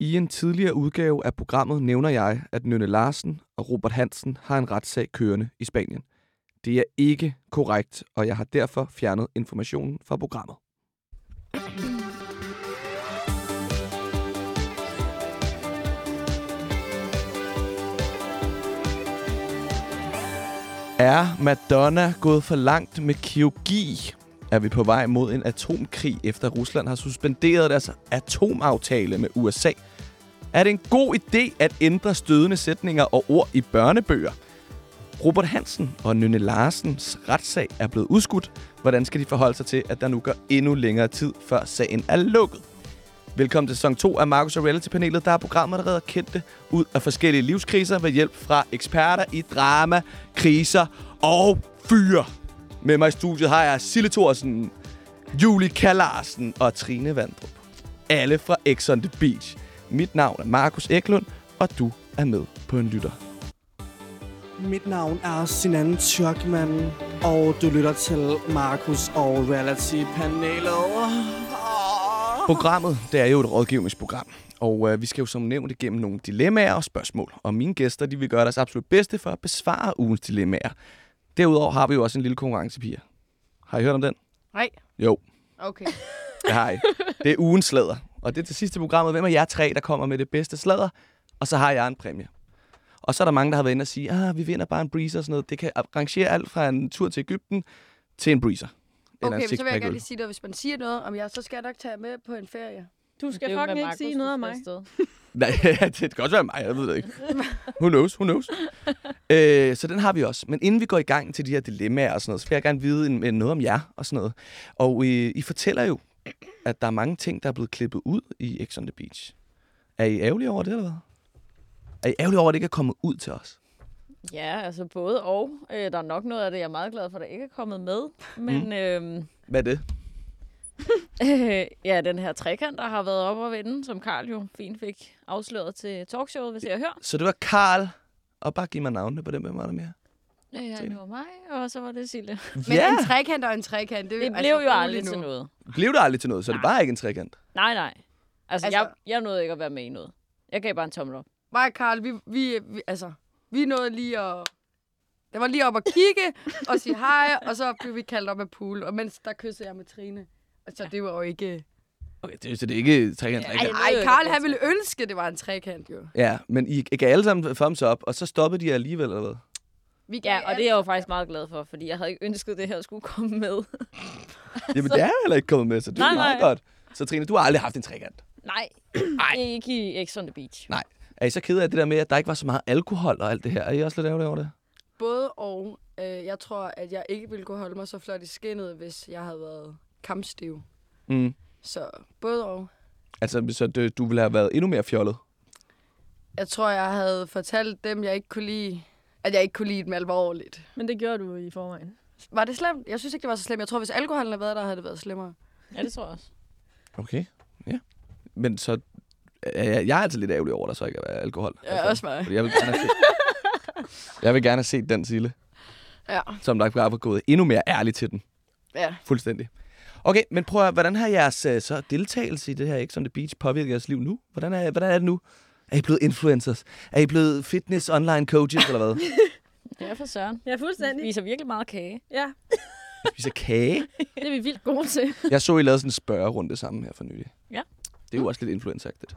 I en tidligere udgave af programmet nævner jeg, at Nynne Larsen og Robert Hansen har en retssag kørende i Spanien. Det er ikke korrekt, og jeg har derfor fjernet informationen fra programmet. Er Madonna gået for langt med kirurgi? Er vi på vej mod en atomkrig, efter Rusland har suspenderet deres atomaftale med USA? Er det en god idé at ændre stødende sætninger og ord i børnebøger? Robert Hansen og Nynne Larsens retssag er blevet udskudt. Hvordan skal de forholde sig til, at der nu går endnu længere tid, før sagen er lukket? Velkommen til sæson 2 af Marcus og Reality-panelet. Der er programmer, der redder kendte ud af forskellige livskriser ved hjælp fra eksperter i drama, kriser og fyre. Med mig i studiet har jeg Sille Thorsen, Julie Kallarsen og Trine Vandrup. Alle fra X on the Beach. Mit navn er Markus Eklund, og du er med på en lytter. Mit navn er Sinan Tjørkman, og du lytter til Markus og Reality-panelet. Programmet det er jo et rådgivningsprogram, og øh, vi skal jo som nævnt igennem nogle dilemmaer og spørgsmål. Og mine gæster de vil gøre deres absolut bedste for at besvare ugens dilemmaer. Derudover har vi jo også en lille konkurrence, piger. Har I hørt om den? Nej. Jo, Okay. det har I. Det er ugens sladder. Og det er til sidste programmet. Hvem er jer tre, der kommer med det bedste sladder? Og så har jeg en præmie. Og så er der mange, der har været inde og sige, ah, vi vinder bare en breezer og sådan noget. Det kan rangere alt fra en tur til Ægypten til en breezer. Eller en Okay, men så vil jeg gerne lige sige det, hvis man siger noget om jer, så skal jeg nok tage med på en ferie. Du skal fucking ikke sige noget om mig. Nej, det kan godt være mig, jeg ved det ikke. Who knows, who knows. øh, så den har vi også. Men inden vi går i gang til de her dilemmaer og sådan noget, så vil jeg gerne vide en, noget om jer og sådan noget. Og I, I fortæller jo, at der er mange ting, der er blevet klippet ud i X on the Beach. Er I ærgerlige over det, eller hvad? Er I ærgerlige over, at det ikke er kommet ud til os? Ja, altså både og. Øh, der er nok noget af det, jeg er meget glad for, der ikke er kommet med. Men mm. øhm, Hvad er det? Øh, ja, den her trekant, der har været op og vende, som Karl jo fint fik afsløret til talkshowet, hvis jeg hører. Så det var Karl, og bare giv mig navnene på dem, hvem var der mere? Ja, det var mig, og så var det Sille. Men en trekant og en trekant, det, Det er blev altså jo aldrig nu. til noget. Blev det aldrig til noget, så det Nej. var ikke en trekant? Nej, nej. Altså, Altså- altså jeg, jeg nåede ikke at være med i noget. Jeg gav bare en tommel op. Mig og Karl, vi, vi, vi, altså, vi nåede lige at... Det var lige op at kigge og sige hej, og så blev vi kaldt op af pool, og mens der kyssede jeg med Trine. Altså, det var jo ikke... Okay, det, så det er ikke trekant, Ja, trekant. ej, Ej, nåede Karl, han ville ønske, det var en trekant, jo. Ja, men I, I gav alle sammen thumbs up, og så stoppede de alligevel, eller hvad? Vi Ja, gav og det er jeg jo faktisk meget glad for, fordi jeg havde ikke ønsket, at det her skulle komme med. Jamen, det er heller ikke kommet med, så det er Nej, meget nej. godt. Så Trine, du har aldrig haft en trekant. Nej, ikke i X on the Beach. Nej. Er I så ked af det der med, at der ikke var så meget alkohol og alt det her? Er I også lidt ærgerlige over det? Både og. Øh, jeg tror, at jeg ikke ville kunne holde mig så flot i skinnet, hvis jeg havde været kampstiv. Mm. Så både og. Altså, så det, du ville have været endnu mere fjollet. Jeg tror, jeg havde fortalt dem, jeg ikke kunne lide, at jeg ikke kunne lide dem alvorligt. Men det gjorde du i forvejen. Var det slemt? Jeg synes ikke, det var så slemt. Jeg tror, hvis alkoholen havde været der, havde det været slemmere. Ja, det tror jeg også. Okay, ja. Men så... er Jeg, jeg er altså lidt ærgerlig over, at der så ikke er alkohol. Ja, også mig. Fordi jeg vil gerne have set, jeg vil gerne have set den Sille, Ja, som der bare var gået endnu mere ærligt til den. ja. Fuldstændig. Okay, men prøv at, hvordan har jeres øh, så deltagelse i det her X on the Beach påvirket jeres liv nu? Hvordan er, hvordan er det nu? Er I blevet influencers? Er I blevet fitness online coaches, eller hvad? Det er for søren. Ja, Vi fuldstændig. spiser virkelig meget kage. Ja, Spiser kage? det er vi vildt gode til. Jeg så, I lavede sådan en spørgerunde sammen her for nylig. Ja. Det er jo også lidt influenceragtigt.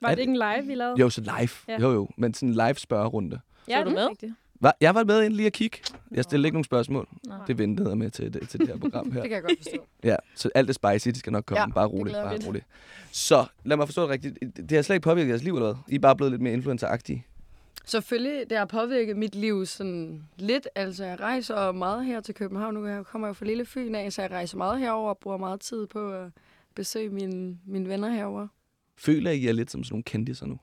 Var Er det ikke en live, vi lavede? Jo, så live. Ja. Jo, jo. Men sådan en live spørgerunde. ja, Så du det med? rigtigt. Var, jeg var med ind lige at kigge. Jeg stillede ikke nogen spørgsmål. Nå. Det ventede jeg med til det, til det her program her. Det kan jeg godt forstå. Ja, så alt er spicy, det skal nok komme. Ja, bare det roligt, bare roligt. Så lad mig forstå det rigtigt. Det har slet ikke påvirket jeres liv, eller hvad? I er bare blevet lidt mere influenceragtige. Selvfølgelig, det har påvirket mit liv sådan lidt. Altså, jeg rejser meget her til København. Nu jeg kommer jeg jo fra Lille Fyn af, så jeg rejser meget herover og bruger meget tid på at besøge mine, mine venner herover. Føler I jer lidt som sådan nogle kendiser nu?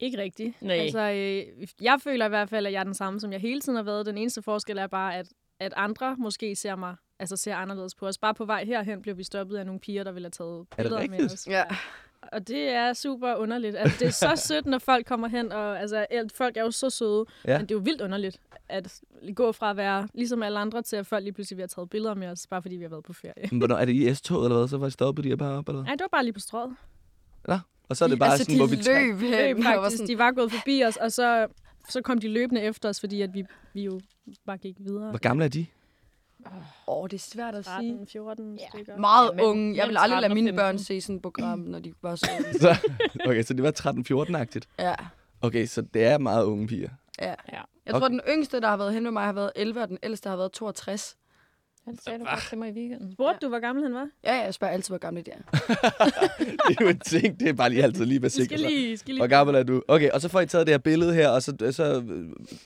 Ikke rigtigt. Nej. Altså, øh, jeg føler i hvert fald, at jeg er den samme, som jeg hele tiden har været. Den eneste forskel er bare, at, at andre måske ser mig altså ser anderledes på os. Bare på vej herhen blev vi stoppet af nogle piger, der ville have taget Er billeder med os. Ja. og det er super underligt. Altså, det er så sødt, når folk kommer hen, og altså, alt- folk er jo så søde. Ja. Men det er jo vildt underligt at gå fra at være ligesom alle andre, til at folk lige pludselig vil have taget billeder med os, bare fordi vi har været på ferie. Men Hvornår, er det i S-toget eller hvad? Så var I stoppet de her bare op, eller hvad? Nej, det var bare lige på strået. Og så er det bare altså, sådan, de hvor vi løb hen. Løb faktisk. sådan, De var gået forbi os, og så, så kom de løbende efter os, fordi at vi, vi jo bare gik videre. Hvor gamle er de? Åh, det er svært at sige. 13, 14 Ja. stykker. Meget Ja, unge. Jeg vil aldrig 13 lade mine 15. børn se sådan et program, når de var så unge. Så, okay, så det var 13-14-agtigt. Ja, Okay, så det er meget unge piger. ja. Ja. Jeg tror, Okay. den yngste, der har været hen med mig, har været 11, og den ældste har været 62. Han sagde du bare til mig i weekenden. Spurgte du, hvor gammel han var? Ja, ja, jeg spørger altid, hvor gamle de er. det er jo en ting, det er bare lige altid lige Vi basic. skal lige, skal lige Hvor gammel er du? Okay, og så får I taget det her billede her, og så, så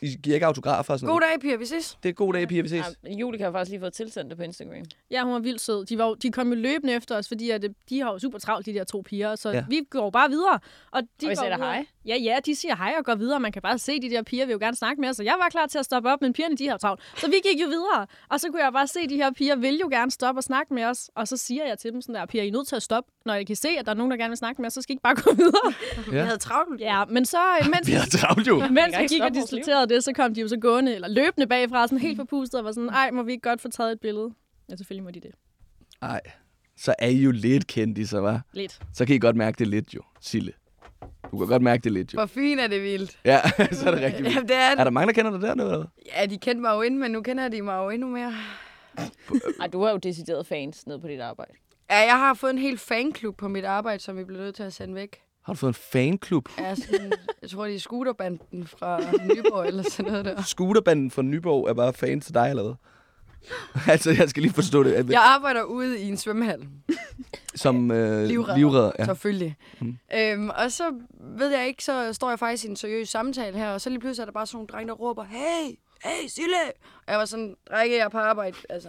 I giver ikke autografer og sådan God noget. dag, piger. Vi ses. Det er god dag, piger, vi ses. Ja, Julie har faktisk lige fået tilsendt det på Instagram. Ja, hun var vildt sød. De, var, jo- de kom jo løbende efter os, fordi at, øh, de har jo super travlt, de der to piger. Så Ja. ja. vi går bare videre. Og, de Og I går sagde hej? Ja, ja, de siger hej og går videre. Man kan bare se, de der piger vil jo gerne snakke med os. Så jeg var klar til at stoppe op, men pigerne de har travlt. Så vi gik jo videre. Og så kunne jeg bare se, at de her piger vil jo gerne stoppe og snakke med os. Og så siger jeg til dem sådan der, piger, I er nødt til at stoppe. Når I kan se, at der er nogen, der gerne vil snakke med os, så skal I ikke bare gå videre. Vi havde travlt. ja, men så, mens Vi har travlt jo. mens vi gik og diskuterede det, så kom de jo så gående, eller løbende bagfra, sådan helt forpustet, og var sådan, ej, må vi ikke godt få taget et billede? Ja, selvfølgelig må de det. Nej, så er I jo lidt kendte, var. Lidt. Så kan I godt mærke det lidt jo, Sille. Du kan godt mærke det lidt jo. Hvor fint er det vildt. Ja, så er det rigtig vildt. Jamen, det er Er det. der mange, der kender dig dernede, eller? Ja, de kendte mig jo inden, men nu kender de mig jo endnu mere. Ej, du har jo decideret fans nede på dit arbejde. Ja, jeg har fået en helt fanklub på mit arbejde, som vi blev nødt til at sende væk. Har du fået en fanklub? Ja, sådan, jeg tror, de er scooterbanden fra Nyborg eller sådan noget der. Scooterbanden fra Nyborg er bare fan til dig, eller hvad? altså, jeg skal lige forstå det. Jeg arbejder ude i en svømmehal, Som øh, Livredder. livredder. ja. Selvfølgelig. Mm. Øhm, og så ved jeg ikke, så står jeg faktisk i en seriøs samtale her, og så lige pludselig er der bare sådan nogle drenge, der råber, hey, hey, Sille! Og jeg var sådan, drenge, jeg er på arbejde, altså,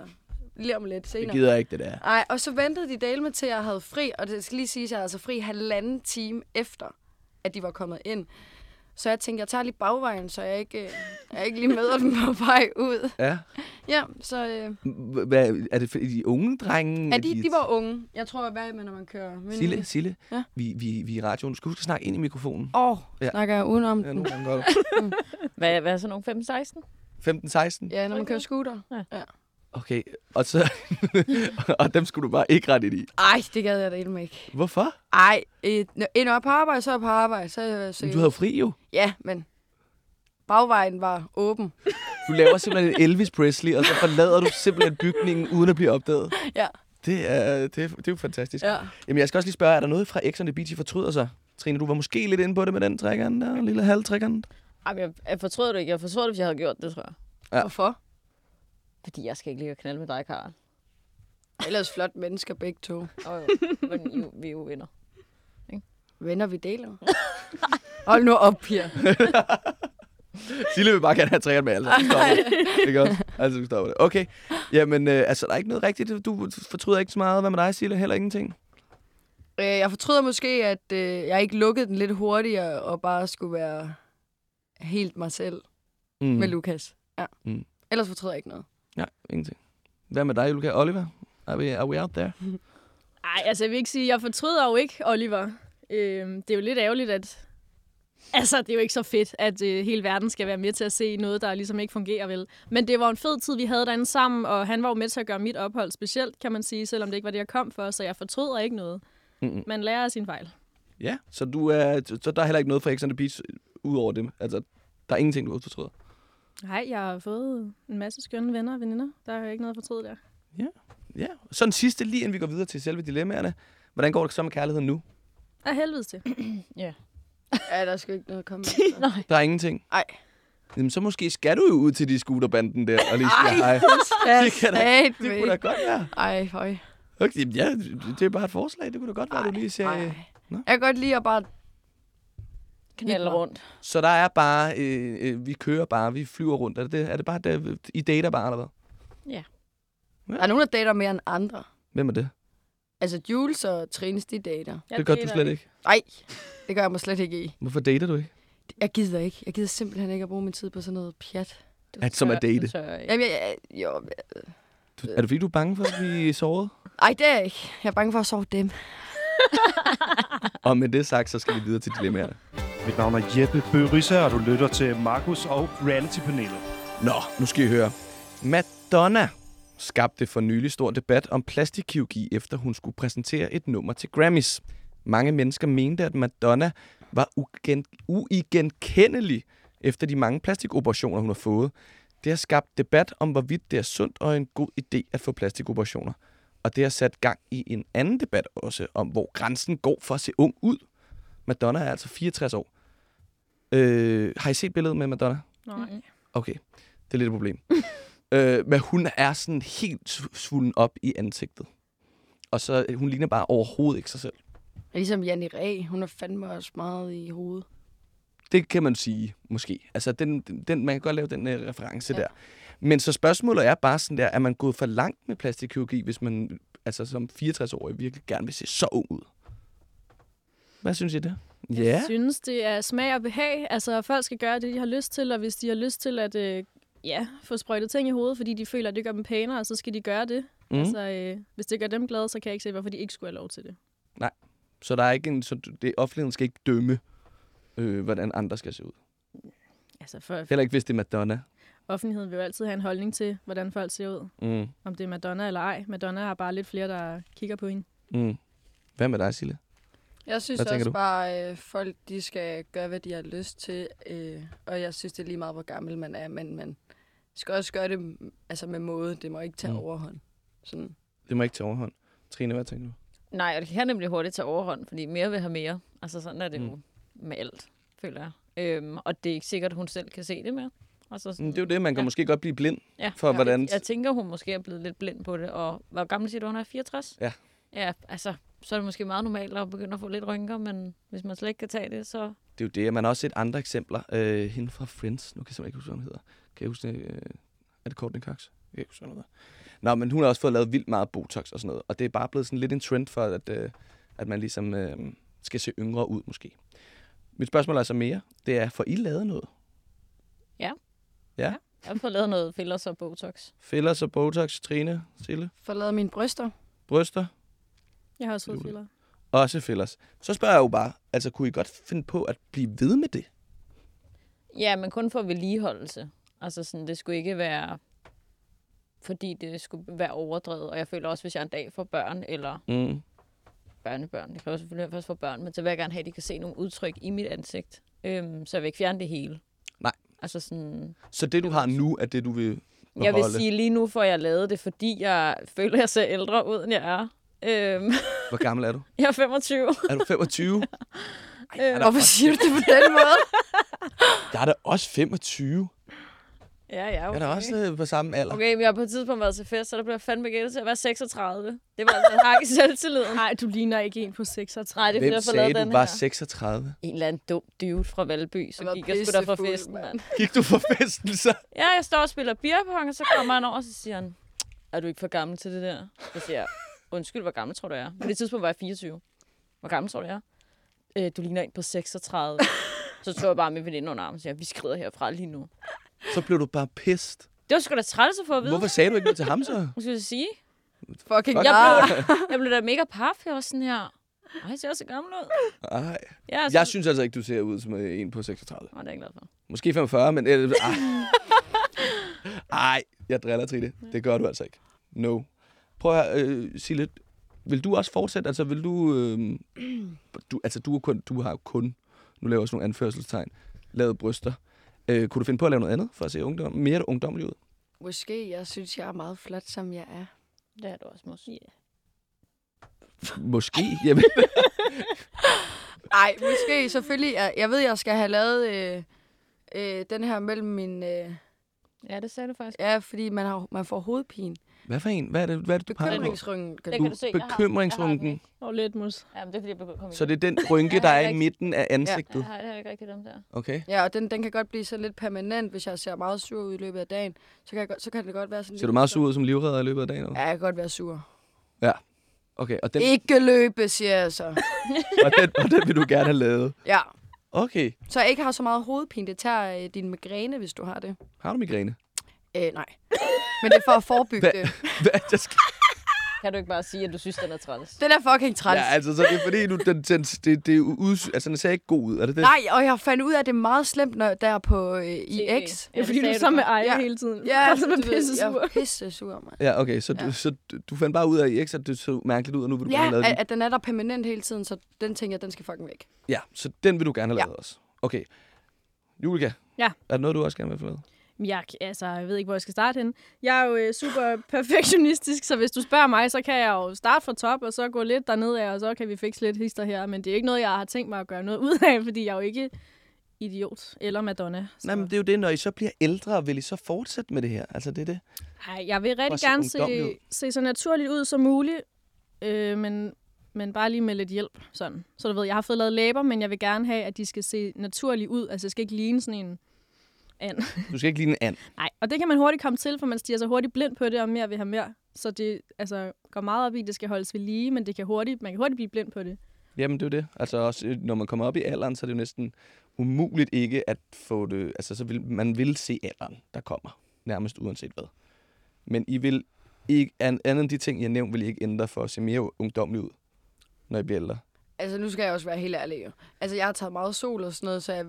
lige om lidt Det senere. gider jeg ikke, det der. Ej, og så ventede de dele med til, at jeg havde fri, og det skal lige sige, at jeg havde altså fri halvanden time efter, at de var kommet ind. Så jeg tænkte, jeg tager lige bagvejen, så jeg ikke, øh, jeg ikke lige møder dem på vej ud. Ja. Ja, så øh, Hvad, er det for de unge drenge? ja, de, de var unge. Jeg tror, hvad med, når man kører. Men, Sille, Sille, Ja. vi, vi, vi er i radioen. Du skal at snakke ind i mikrofonen. Åh, oh, Ja. snakker jeg udenom Ja, den. nogle gange godt. Hvad, hvad er så nogle 15-16? 15-16? Ja, når man kører scooter. Okay, og så... og dem skulle du bare ikke rette i. Ej, det gad jeg da endnu ikke. Hvorfor? Ej, et, ind op på arbejde, så er jeg på arbejde. Så, jeg Men du havde fri jo. Ja, men bagvejen var åben. Du laver simpelthen en Elvis Presley, og så forlader du simpelthen bygningen uden at blive opdaget. Ja. Det er, det er, det er jo fantastisk. Ja. Jamen, jeg skal også lige spørge, er der noget fra X on the Beach, I fortryder sig? Trine, du var måske lidt inde på det med den trækkeren der, lille halv trækkeren. Ej, men jeg, jeg fortrød det ikke. Jeg fortrød det, hvis jeg havde gjort det, tror jeg. Ja. Hvorfor? Fordi jeg skal ikke ligge og knalde med dig, Karl. Ellers flot mennesker begge to. Og jo, men jo, vi er jo venner. Venner, vi deler. Hold nu op, Pia. Sille vil bare gerne have trækkeren med, altså. Det. Ikke også? Altså, du stopper det. Okay. Jamen, øh, altså, der er ikke noget rigtigt. Du fortryder ikke så meget. Hvad med dig, Sille? Heller ingenting? Øh, jeg fortryder måske, at øh, jeg ikke lukkede den lidt hurtigere, og bare skulle være helt mig selv mm. med Lukas. Ja. Mm. Ellers fortryder jeg ikke noget. Nej, ingenting. Hvad med dig, Luca? Oliver? Are we, are we out there? Ej, altså jeg vil ikke sige, jeg fortryder jo ikke, Oliver. Øhm, det er jo lidt ærgerligt, at... Altså, det er jo ikke så fedt, at øh, hele verden skal være med til at se noget, der ligesom ikke fungerer vel. Men det var en fed tid, vi havde derinde sammen, og han var jo med til at gøre mit ophold specielt, kan man sige, selvom det ikke var det, jeg kom for, så jeg fortryder ikke noget. Mm-mm. Man lærer af sin fejl. Ja, så, du er, så der er heller ikke noget fra X on the Beach ud over det. Altså, der er ingenting, du fortryder. Nej, jeg har fået en masse skønne venner og veninder. Der er ikke noget at fortryde der. Ja. Så en sidste, lige inden vi går videre til selve dilemmaerne. Hvordan går det så med kærligheden nu? Af helvede til. Ja, der er sgu ikke noget komme. Nej. Der er ingenting? Ej. Jamen, så måske skal du jo ud til de scooterbanden der og lige sige hej. Ja, Det kan da- Det kunne da godt være. Ej, høj. Okay, ja, det er bare et forslag. Det kunne da godt være, du lige siger. Ej. Nå. Jeg kan godt lide at bare... Knalde rundt. Så der er bare, øh, øh, vi kører bare, vi flyver rundt. Er det, det? Er det bare, det, I dater bare, eller hvad? Der er nogen, der dater mere end andre. Hvem er det? Altså, Jules og Trines, de dater. Jeg det gør du slet ikke. Nej, det gør jeg mig slet ikke i. Hvorfor dater du ikke? Jeg gider ikke. Jeg gider simpelthen ikke at bruge min tid på sådan noget pjat. At, som er date. Det jeg. Jamen, jeg, jeg, jo, Du, er det fordi, du er bange for at blive såret? ej, det er jeg ikke. Jeg er bange for at sove dem. og med det sagt, så skal vi videre til dilemmaerne. Mit navn er Jeppe Bøgerisse, og du lytter til Markus og Reality-panelet. Nå, nu skal I høre. Madonna skabte for nylig stor debat om plastikkirurgi, efter hun skulle præsentere et nummer til Grammys. Mange mennesker mente, at Madonna var ugen, uigenkendelig efter de mange plastikoperationer, hun har fået. Det har skabt debat om, hvorvidt det er sundt og en god idé at få plastikoperationer. Og det har sat gang i en anden debat også, om hvor grænsen går for at se ung ud. Madonna er altså 64 år. Øh, har I set billedet med Madonna? Nej. Okay, det er lidt et problem. øh, men hun er sådan helt sv- svullen op i ansigtet. Og så, hun ligner bare overhovedet ikke sig selv. Ligesom Janne Ræ, hun er fandme også meget i hovedet. Det kan man sige, måske. Altså, den, den, man kan godt lave den uh, reference ja. Ja. der. Men så spørgsmålet er bare sådan der, er man gået for langt med plastikkirurgi, hvis man altså, som 64-årig virkelig gerne vil se så ung ud? Hvad synes I det? Ja. Jeg synes, det er smag og behag. Altså, folk skal gøre det, de har lyst til, og hvis de har lyst til at øh, ja, få sprøjtet ting i hovedet, fordi de føler, at det gør dem pænere, så skal de gøre det. Mm. Altså, øh, hvis det gør dem glade, så kan jeg ikke se, hvorfor de ikke skulle have lov til det. Så der er ikke en, så det, offentligheden skal ikke dømme, øh, hvordan andre skal se ud. Altså, for Heller ikke, hvis det er Madonna. offentligheden vil jo altid have en holdning til, hvordan folk ser ud. Mm. Om det er Madonna eller ej. Madonna har bare lidt flere, der kigger på hende. Mm. Hvad med dig, Sille? Jeg synes Hvad også du? bare, at folk de skal gøre, hvad de har lyst til. Øh, og jeg synes, det er lige meget, hvor gammel man er. Men man skal også gøre det altså med måde. Det må ikke tage Mm. overhånd. Sådan. Det må ikke tage overhånd. Trine, hvad tænker du? Nej, og det kan nemlig hurtigt tage overhånd, fordi mere vil have mere. Altså sådan er det Mm. jo med alt, føler jeg. Øhm, og det er ikke sikkert, at hun selv kan se det mere. Altså sådan, Mm, Det er jo det, man kan Ja. måske godt blive blind ja, for, hvordan... Jeg, jeg tænker, hun måske er blevet lidt blind på det. Og hvor gammel siger du, hun er? 64? Ja. Ja, altså, så er det måske meget normalt at begynde at få lidt rynker, men hvis man slet ikke kan tage det, så... Det er jo det, man har også set andre eksempler. Øh, hende fra Friends, nu kan jeg simpelthen ikke huske, hvad hun hedder. Kan jeg huske det? Øh, er det Courtney Cox? Jeg kan ikke huske, hvad. Nå, men hun har også fået lavet vildt meget Botox og sådan noget. Og det er bare blevet sådan lidt en trend for, at, øh, at man ligesom øh, skal se yngre ud, måske. Mit spørgsmål er så mere. Det er, får I lavet noget? Jeg har fået lavet noget fillers og botox. Fillers og Botox, Trine, Sille, For lavet mine bryster. bryster, Jeg har også fået filler. også fillers. Så spørger jeg jo bare, altså kunne I godt finde på at blive ved med det? Ja, men kun for vedligeholdelse. Altså sådan, det skulle ikke være, fordi det skulle være overdrevet. Og jeg føler også, hvis jeg en dag får børn, eller Mm. børnebørn, det kan jo selvfølgelig først få børn, men så vil jeg gerne have, at de kan se nogle udtryk i mit ansigt. Øhm, så jeg vil ikke fjerne det hele. Nej. Altså sådan, Så det, du har nu, er det, du vil jeg vil beholde? sige, lige nu får jeg lavet det, fordi jeg føler, at jeg ser ældre ud, end jeg er. Øhm, Hvor gammel er du? jeg er 25. Er du 25? Øhm, Hvorfor siger du det på den måde? Jeg er da også 25. ja, ja, Jeg okay. er da også øh, på samme alder. Okay, men jeg har på et tidspunkt været til fest, så der blev jeg fandme gættet til at være 36. Det var altså en hak i selvtilliden. Nej, du ligner ikke en på 36. Nej, det er fordi, Hvem jeg sagde, lavet du den var her. 36? En eller anden dum dude fra Valby, så Jeg gik jeg sgu da fra festen, mand. Gik du for festen så? Ja, jeg står og spiller beerpong, og så kommer han over, og så siger han, er du ikke for gammel til det der? Så siger jeg, undskyld, hvor gammel tror du jeg er? På det tidspunkt var jeg 24. Hvor gammel tror du jeg er? Øh, du ligner en på 36. så tog jeg bare med veninde under armen og siger, vi skrider herfra lige nu. Så blev du bare pissed. Det var sgu da træls at få at vide. Hvorfor sagde du ikke noget til ham så? Hvad skal jeg sige? Fucking Fuck. Jeg blev, jeg blev da mega paf. Jeg var sådan her, ej, jeg ser også så gammel ud. Ej. Ja, altså, Jeg synes altså ikke, du ser ud som øh, en på 36. Åh, det er jeg glad for. Måske 45, men... Ej. ej, jeg driller til det. Det gør du altså ikke. No. Prøv at øh, sige lidt. Vil du også fortsætte? Altså, vil du... Øh, du altså, du, er kun, du har jo kun... Nu laver jeg også nogle anførselstegn. Lavet bryster. Øh, kunne du finde på at lave noget andet for at se ungdom, mere ungdomlig ud? Måske, jeg synes, jeg er meget flot, som jeg er. Det er du også måske. Måske. Jamen, Nej, måske selvfølgelig. Jeg, jeg ved, jeg skal have lavet øh, øh, den her mellem min... Øh, Ja, det sagde du faktisk. ja, fordi man, har, man får hovedpine. Hvad for en? Hvad er det, hvad er det du peger på? Bekymringsryngen. Det kan du se. jeg har- jeg har den, Bekymringsrynken. ikke? Og lidt mus. Ja, men det er fordi, jeg kommet Så det er den rynke, der er i midten af Jeg ansigtet? har, jeg har ikke rigtig dem der. Okay. Ja, og den, den kan godt blive så lidt permanent, hvis jeg ser meget sur ud i løbet af dagen. Så kan, jeg, så kan det godt være sådan Ser du meget sur ud som livredder i løbet af dagen? eller? Ja, jeg kan godt være sur. Okay, og den, Den... Ikke løbe, siger jeg så. og, den, og den vil du gerne have lavet. Ja, Okay. så jeg ikke har så meget hovedpine. Det tager øh, din migræne, hvis du har det. Har du migræne? Øh, nej. Men det er for at forebygge det. Hvad? Jeg skal... Kan du ikke bare sige, at du synes, den er træls? Den er fucking træls. Ja, altså, så det er fordi, du, den, den, det, det er uds, altså, den ser ikke god ud. Er det det? Nej, og jeg fandt ud af, at det er meget slemt, når der på øh, i. X. Ja, fordi det du er sammen med Aya Ja. hele tiden. Ja, og så er du ved, pisse jeg sur. er pisse sur, mand. Ja, okay, så, Ja. Du, så du- fandt bare ud af i X, at det så mærkeligt ud, og nu vil du gerne Ja, have lavet at, den. at den er der permanent hele tiden, så den tænker jeg, den skal fucking væk. Ja, så den vil du gerne have Ja. lavet også. Okay. Julika, Ja. er der noget, du også gerne vil få lavet? Jeg, altså, jeg ved ikke, hvor jeg skal starte hen. Jeg er jo øh, super perfektionistisk, så hvis du spørger mig, så kan jeg jo starte fra top, og så gå lidt derned af, og så kan vi fikse lidt hister her. Men det er ikke noget, jeg har tænkt mig at gøre noget ud af, fordi jeg er jo ikke idiot eller Madonna. Så. Nej, men det er jo det, når I så bliver ældre, vil I så fortsætte med det her? Altså, det er det. Ej, jeg vil rigtig gerne se, se så naturligt ud som muligt, øh, men, men bare lige med lidt hjælp. Sådan. Så du ved, jeg har fået lavet læber, men jeg vil gerne have, at de skal se naturligt ud. Altså, jeg skal ikke ligne sådan en and. Du skal ikke ligne en and. Nej, og det kan man hurtigt komme til, for man stiger så hurtigt blind på det, og mere vil have mere. Så det altså, går meget op i, at det skal holdes ved lige, men det kan hurtigt, man kan hurtigt blive blind på det. Jamen, det er jo det. Altså, også, øh, når man kommer op i alderen, så er det jo næsten umuligt ikke at få det... Altså, så vil, man vil se alderen, der kommer. Nærmest uanset hvad. Men I vil ikke... an- Andet end de ting, jeg nævnt, vil I ikke ændre for at se mere ungdomlig ud, når I bliver ældre. Altså, nu skal jeg også være helt ærlig. Jo. Altså, jeg har taget meget sol og sådan noget, så jeg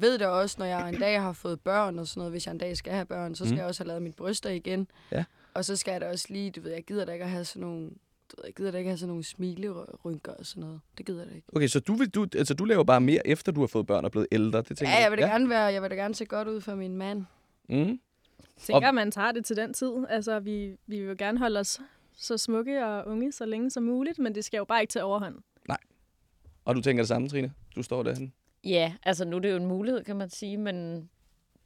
ved det også, når jeg en dag har fået børn og sådan noget. Hvis jeg en dag skal have børn, så skal Mm. jeg også have lavet mine bryster igen. Ja. Og så skal jeg da også lige, du ved, jeg gider da ikke at have sådan nogle... Du ved, jeg gider da ikke have sådan nogle smilerynker og sådan noget. Det gider jeg da ikke. Okay, så du, vil, du, altså, du laver bare mere, efter du har fået børn og blevet ældre. Det tænker Ja, jeg vil da gerne være, jeg vil da gerne se godt ud for min mand. Mm. tænker, man tager det til den tid. Altså, vi, vi vil gerne holde os så smukke og unge så længe som muligt, men det skal jo bare ikke til overhånd. Og du tænker det samme, Trine? Du står derhen. Ja, altså nu er det jo en mulighed, kan man sige, men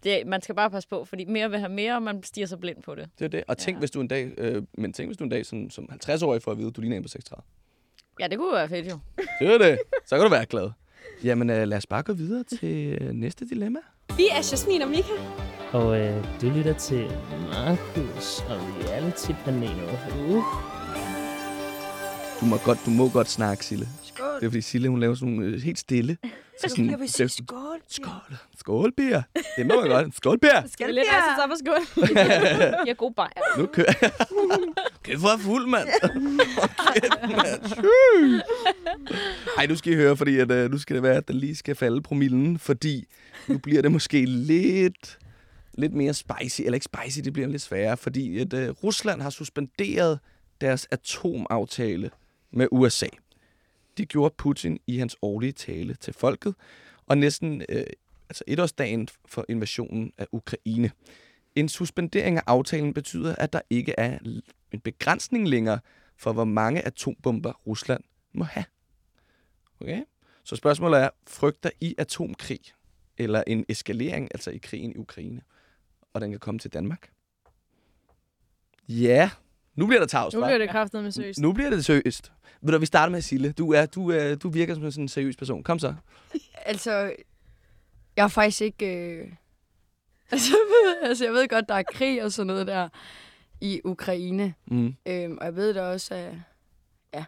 det, man skal bare passe på, fordi mere vil have mere, og man stiger sig blind på det. Det er det. Og tænk, Ja. hvis du en dag, øh, men tænk, hvis du en dag som, som 50-årig får at vide, at du ligner en på 36. Ja, det kunne være fedt jo. Det er det. Så kan du være glad. Jamen, øh, lad os bare gå videre til øh, næste dilemma. Vi er Jasmin og Mika. Og øh, du lytter til Markus og Reality-panelet. Uh. Du må godt, du må godt snakke, Sille. Skål. Det er fordi Sille, hun laver sådan nogle øh, helt stille. Så sådan, Jeg vil sige det- skål. Skål. Skål, Pia. Det må man godt. Skål, Pia. Skal vi lidt rejse op og skål? Jeg er god bajer. Nu kører Kæft, hvor er fuld, mand. Kæft, mand. Ej, nu skal I høre, fordi at, uh, nu skal det være, at der lige skal falde promillen, fordi nu bliver det måske lidt, lidt mere spicy, eller ikke spicy, det bliver lidt sværere, fordi at uh, Rusland har suspenderet deres atomaftale med USA. Det gjorde Putin i hans årlige tale til folket, og næsten øh, altså etårsdagen for invasionen af Ukraine. En suspendering af aftalen betyder, at der ikke er en begrænsning længere for, hvor mange atombomber Rusland må have. Okay? Så spørgsmålet er, frygter I atomkrig eller en eskalering, altså i krigen i Ukraine, og den kan komme til Danmark? Ja, nu bliver der tavs, Nu bliver det kraftet med seriøst. Nu bliver det seriøst. Ved du, vi starter med Sille. Du, er, du, er, du virker som sådan en seriøs person. Kom så. Altså, jeg er faktisk ikke... Øh... Altså, altså, jeg ved godt, der er krig og sådan noget der i Ukraine. Mm. Øhm, og jeg ved da også, at ja,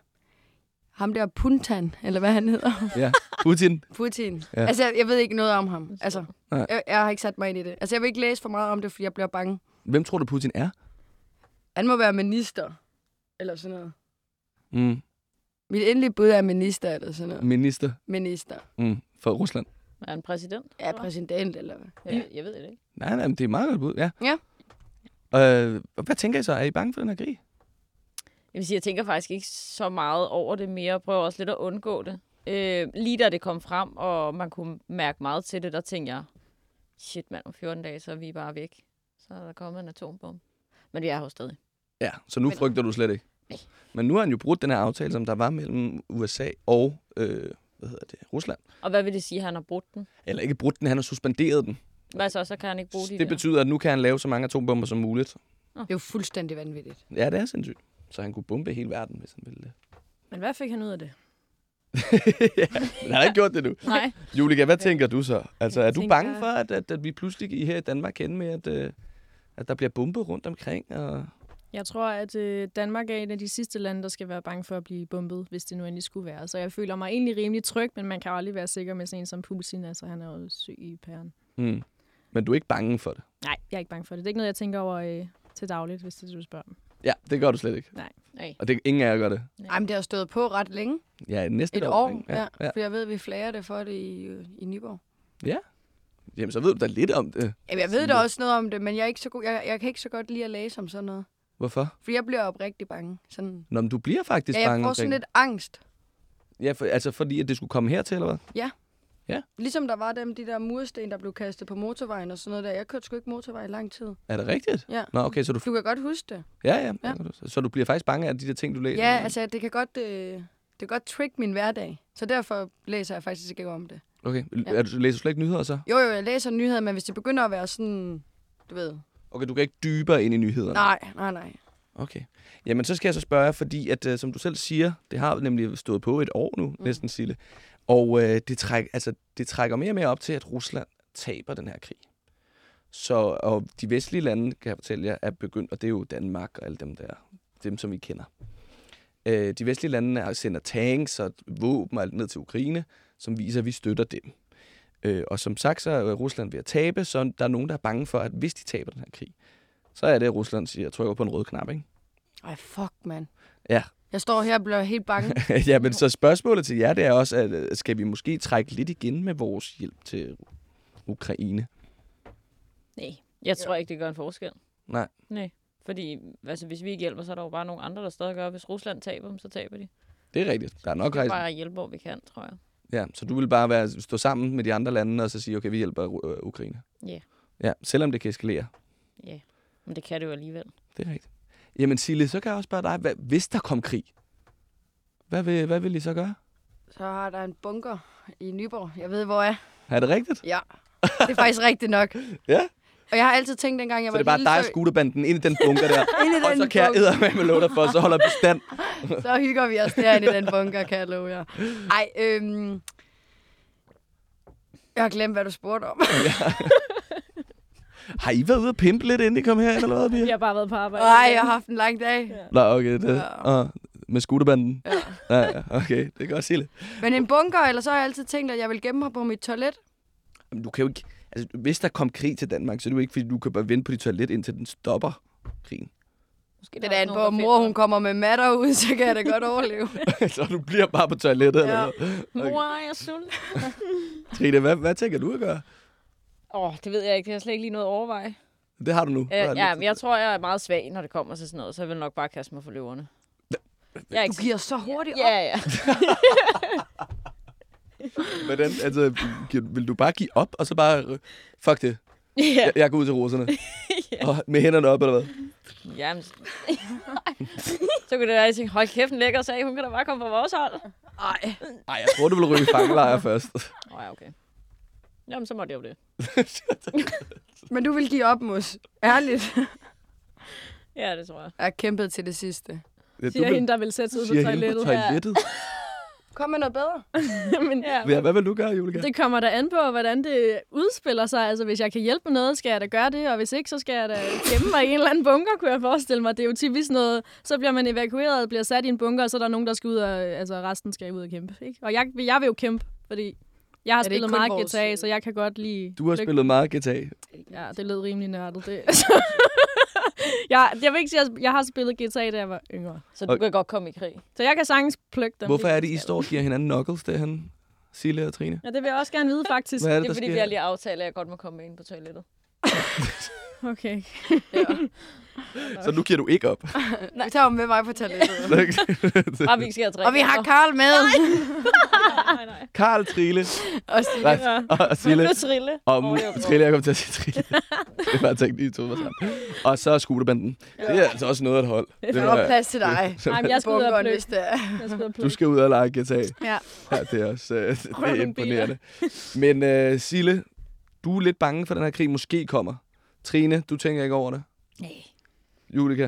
ham der Puntan, eller hvad han hedder, Ja, Putin. Putin. Ja. Ja. Altså, jeg, jeg ved ikke noget om ham. Altså, Nej. jeg, jeg har ikke sat mig ind i det. Altså, jeg vil ikke læse for meget om det, fordi jeg bliver bange. Hvem tror du, Putin er? Han må være minister, eller sådan noget. Mm. Mit endelige bud er minister, eller sådan noget. Minister Minister. mm. for Rusland. Er han præsident? Ja, præsident, eller hvad. Jeg, jeg ved det ikke. Nej, nej, men det er meget godt bud, ja. Ja. Øh, hvad tænker I så? Er I bange for den her krig? Jeg vil sige, jeg tænker faktisk ikke så meget over det mere. Jeg prøver også lidt at undgå det. Øh, lige da det kom frem, og man kunne mærke meget til det, der tænkte jeg, shit mand, om 14 dage, så er vi bare væk. Så er der kommet en atombombe. Men vi er her jo stadig. Ja, så nu Men- frygter du slet ikke? Nej. Men nu har han jo brudt den her aftale, som der var mellem USA og øh, hvad hedder det, Rusland. Og hvad vil det sige, at han har brudt den? Eller ikke brudt den, han har suspenderet den. Hvad så? Så kan han ikke bruge de Det der. betyder, at nu kan han lave så mange atombomber som muligt. Det er jo fuldstændig vanvittigt. Ja, det er sindssygt. Så han kunne bombe hele verden, hvis han ville det. Men hvad fik han ud af det? ja, men han har ikke gjort det nu. Nej. Julika, hvad tænker du så? Altså, er du bange for, at, at, at vi pludselig i- her i Danmark ender med, at, øh, at der bliver bombet rundt omkring? Og... Jeg tror, at øh, Danmark er et af de sidste lande, der skal være bange for at blive bombet, hvis det nu endelig skulle være. Så jeg føler mig egentlig rimelig tryg, men man kan aldrig være sikker med sådan en som Putin. Altså, han er jo syg i pæren. Mm. Men du er ikke bange for det? Nej, jeg er ikke bange for det. Det er ikke noget, jeg tænker over øh, til dagligt, hvis det er du spørger om. Ja, det gør du slet ikke. Nej. Og det, ingen af jer gør det. Ej, men det har stået på ret længe. Ja, næste Et år. år, ikke? ja. ja. For jeg ved, at vi flager det for det i, øh, i Nyborg. Jamen, så ved du da lidt om det. Jamen, jeg ved da også noget om det, men jeg, er ikke så god, jeg, jeg kan ikke så godt lide at læse om sådan noget. Hvorfor? For jeg bliver oprigtig bange. Sådan, Nå, men du bliver faktisk ja, jeg bange får omkring sådan lidt angst. Ja, for, altså fordi, at det skulle komme hertil, eller hvad? Ligesom der var dem, de der mursten, der blev kastet på motorvejen og sådan noget der. Jeg kørte sgu ikke motorvej i lang tid. Er det rigtigt? Ja. Nå, okay, så du... Du kan godt huske det. Ja, ja. Ja. Så, så du bliver faktisk bange af de der ting, du læser? Ja, altså det kan godt, øh, det kan godt trick min hverdag. Så derfor læser jeg faktisk ikke om det. Okay, Ja. er du, læser du slet ikke nyheder så? Jo, jo, jeg læser nyheder, men hvis det begynder at være sådan, du ved. Okay, du kan ikke dybere ind i nyhederne? Nej, nej, nej. Okay. Jamen, så skal jeg så spørge jer, fordi at, uh, som du selv siger, det har nemlig stået på et år nu, mm. næsten Sille. Og uh, det, træk, altså, det trækker mere og mere op til, at Rusland taber den her krig. Så, og de vestlige lande, kan jeg fortælle jer, er begyndt, og det er jo Danmark og alle dem der, dem som vi kender. Uh, de vestlige lande er, sender tanks og våben og alt ned til Ukraine, som viser, at vi støtter dem. Uh, og som sagt, så er Rusland ved at tabe, så der er nogen, der er bange for, at hvis de taber den her krig, så er det, at Rusland siger, trykker på en rød knap, ikke? Ej, fuck, mand. Ja. Jeg står her og bliver helt bange. ja, men så spørgsmålet til jer, det er også, at øh, skal vi måske trække lidt igen med vores hjælp til Ukraine? Nej, jeg tror ikke, det gør en forskel. Nej. Nej. Fordi altså, hvis vi ikke hjælper, så er der jo bare nogle andre, der stadig gør. Hvis Rusland taber dem, så taber de. Det er rigtigt. Der er nok Vi skal bare hjælpe, hvor vi kan, tror jeg. Ja, så du vil bare være, stå sammen med de andre lande og så sige, okay, vi hjælper øh, Ukraine. Ja. Ja, selvom det kan eskalere. Ja, men det kan det jo alligevel. Det er rigtigt. Jamen Sille, så kan jeg også spørge dig, hvad, hvis der kom krig, hvad vil, hvad vil I så gøre? Så har der en bunker i Nyborg. Jeg ved, hvor er. Er det rigtigt? Ja, det er faktisk rigtigt nok. Ja. Og jeg har altid tænkt, dengang jeg Så var det er bare lille, dig og så, scooterbanden ind i den bunker der. Ind i og den så kan jeg bunker. eddermame med love dig for, så holder vi stand. så hygger vi os derinde i den bunker, kan jeg love jer. Ej, øhm... Jeg har glemt, hvad du spurgte om. Har I været ude og pimpe lidt, inden I kom her, eller hvad? Vi Pia? har bare været på arbejde. Nej, jeg har haft en lang dag. Nå, okay. Det, Ja. og med scooterbanden? Ja. Ja, ja, okay. Det er godt, Sille. Men en bunker, eller så har jeg altid tænkt, at jeg vil gemme mig på mit toilet. Men du kan jo ikke... Altså, hvis der kom krig til Danmark, så er det jo ikke, fordi du kan bare vente på dit toilet, indtil den stopper krigen. Måske Det er på, om mor hun kommer med matter ud, så kan jeg da godt overleve. så du bliver bare på toilettet, ja. Ja. eller hvad? Mor, jeg er sulten. Trine, hvad, hvad tænker du at gøre? Åh, oh, det ved jeg ikke. Det har jeg slet ikke lige noget at overveje. Det har du nu. Øh, ja, men jeg tror, jeg er meget svag, når det kommer til sådan noget, så jeg vil nok bare kaste mig for løverne. Jeg er Du giver så hurtigt op. Ja, ja. Hvordan, altså, vil du bare give op, og så bare... Fuck det. ja. Jeg, jeg går ud til roserne. og med hænderne op, eller hvad? Jamen, så kunne det være, at jeg tænkte, hold kæft, en lækker sag. Hun kan da bare komme på vores hold. Ej. Nej, jeg tror, du vil ryge i fangelejr først. Åh, oh, ja, okay. Jamen, så måtte jeg jo det. Men du vil give op, Mus. Ærligt. Ja, det tror jeg. Jeg har kæmpet til det sidste. Ja, Siger hende, der vil sætte sig ud på siger hende på toilettet. toilettet. Kom med noget bedre. Men Ja, Ja, hvad vil du gøre, Julika? det kommer da an på, hvordan det udspiller sig. Altså, hvis jeg kan hjælpe med noget, skal jeg da gøre det, og hvis ikke, så skal jeg da gemme mig i en eller anden bunker, kunne jeg forestille mig. Det er jo typisk noget, så bliver man evakueret, bliver sat i en bunker, og så er der nogen, der skal ud og, altså resten skal ud og kæmpe. Ikke? Og jeg, jeg vil jo kæmpe, fordi jeg har spillet meget vores, GTA, øh, så jeg kan godt lide... Du har spillet meget GTA. Ja, det lød rimelig nørdet. Det. jeg, jeg vil ikke sige, at jeg har spillet GTA, da jeg var yngre. så du Og- kan godt komme i krig. Så jeg kan sagtens plukke dem. Hvorfor er det, I står og giver hinanden knuckles derhen? Sille og Trine? Ja, det vil jeg også gerne vide, faktisk. Hvad er Det det, er der fordi, sker? vi har lige aftalt, at jeg godt må komme ind på toilettet. Okay. Ja. Så nu giver du ikke op. Vi tager ham med mig på toilettet. Og vi skal have tre og vi har. Karl med. Nej, nej. Karl Trille Og Stine. Nej, Ja. og Sille. Nu trille. Og. Trille, jeg kom til at sige Trille. det var jeg tænkt, I to var sammen. Og så scooterbanden. Det er altså også noget at holde. Det Der var, var plads til dig. Ej, men jeg skal ud og og du skal ud og lege GTA. Ja. Ja, det er også øh, det er imponerende. Men uh, Sille, du er lidt bange for, at den her krig måske kommer. Trine, du tænker ikke over det? Nej. Julika?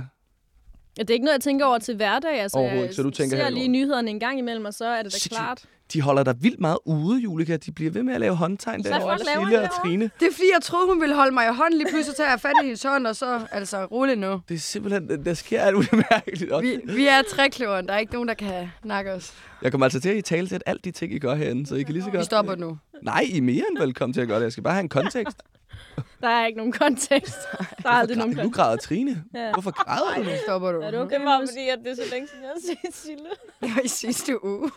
Ja, det er ikke noget, jeg tænker over til hverdag. Altså, Overhovedet jeg ikke, så du tænker ser lige nyhederne en gang imellem, og så er det da Sindssygt. klart. De holder dig vildt meget ude, Julika. De bliver ved med at lave håndtegn Hvad derovre. fuck laver Sille de og Trine. Det er fordi, jeg troede, hun ville holde mig i hånden. Lige pludselig tager jeg fat i hendes hånd, og så... Altså, rolig nu. Det er simpelthen, der sker alt muligt mærkeligt. Også. Vi, vi er trækløveren. Der er ikke nogen, der kan nakke os. Jeg kommer altså til at i tale til alt de ting, I gør herinde, så I kan lige så Vi godt... stopper nu. Nej, I er mere end velkommen til at gøre det. Jeg skal bare have en kontekst. Der er ikke nogen kontekst. Der er aldrig nogen Nu kontekst. græder Trine. Ja. Hvorfor græder du nu? Stopper du? Er du okay, Det var fordi, at det er så længe siden, jeg har set Sille. Det var i sidste uge.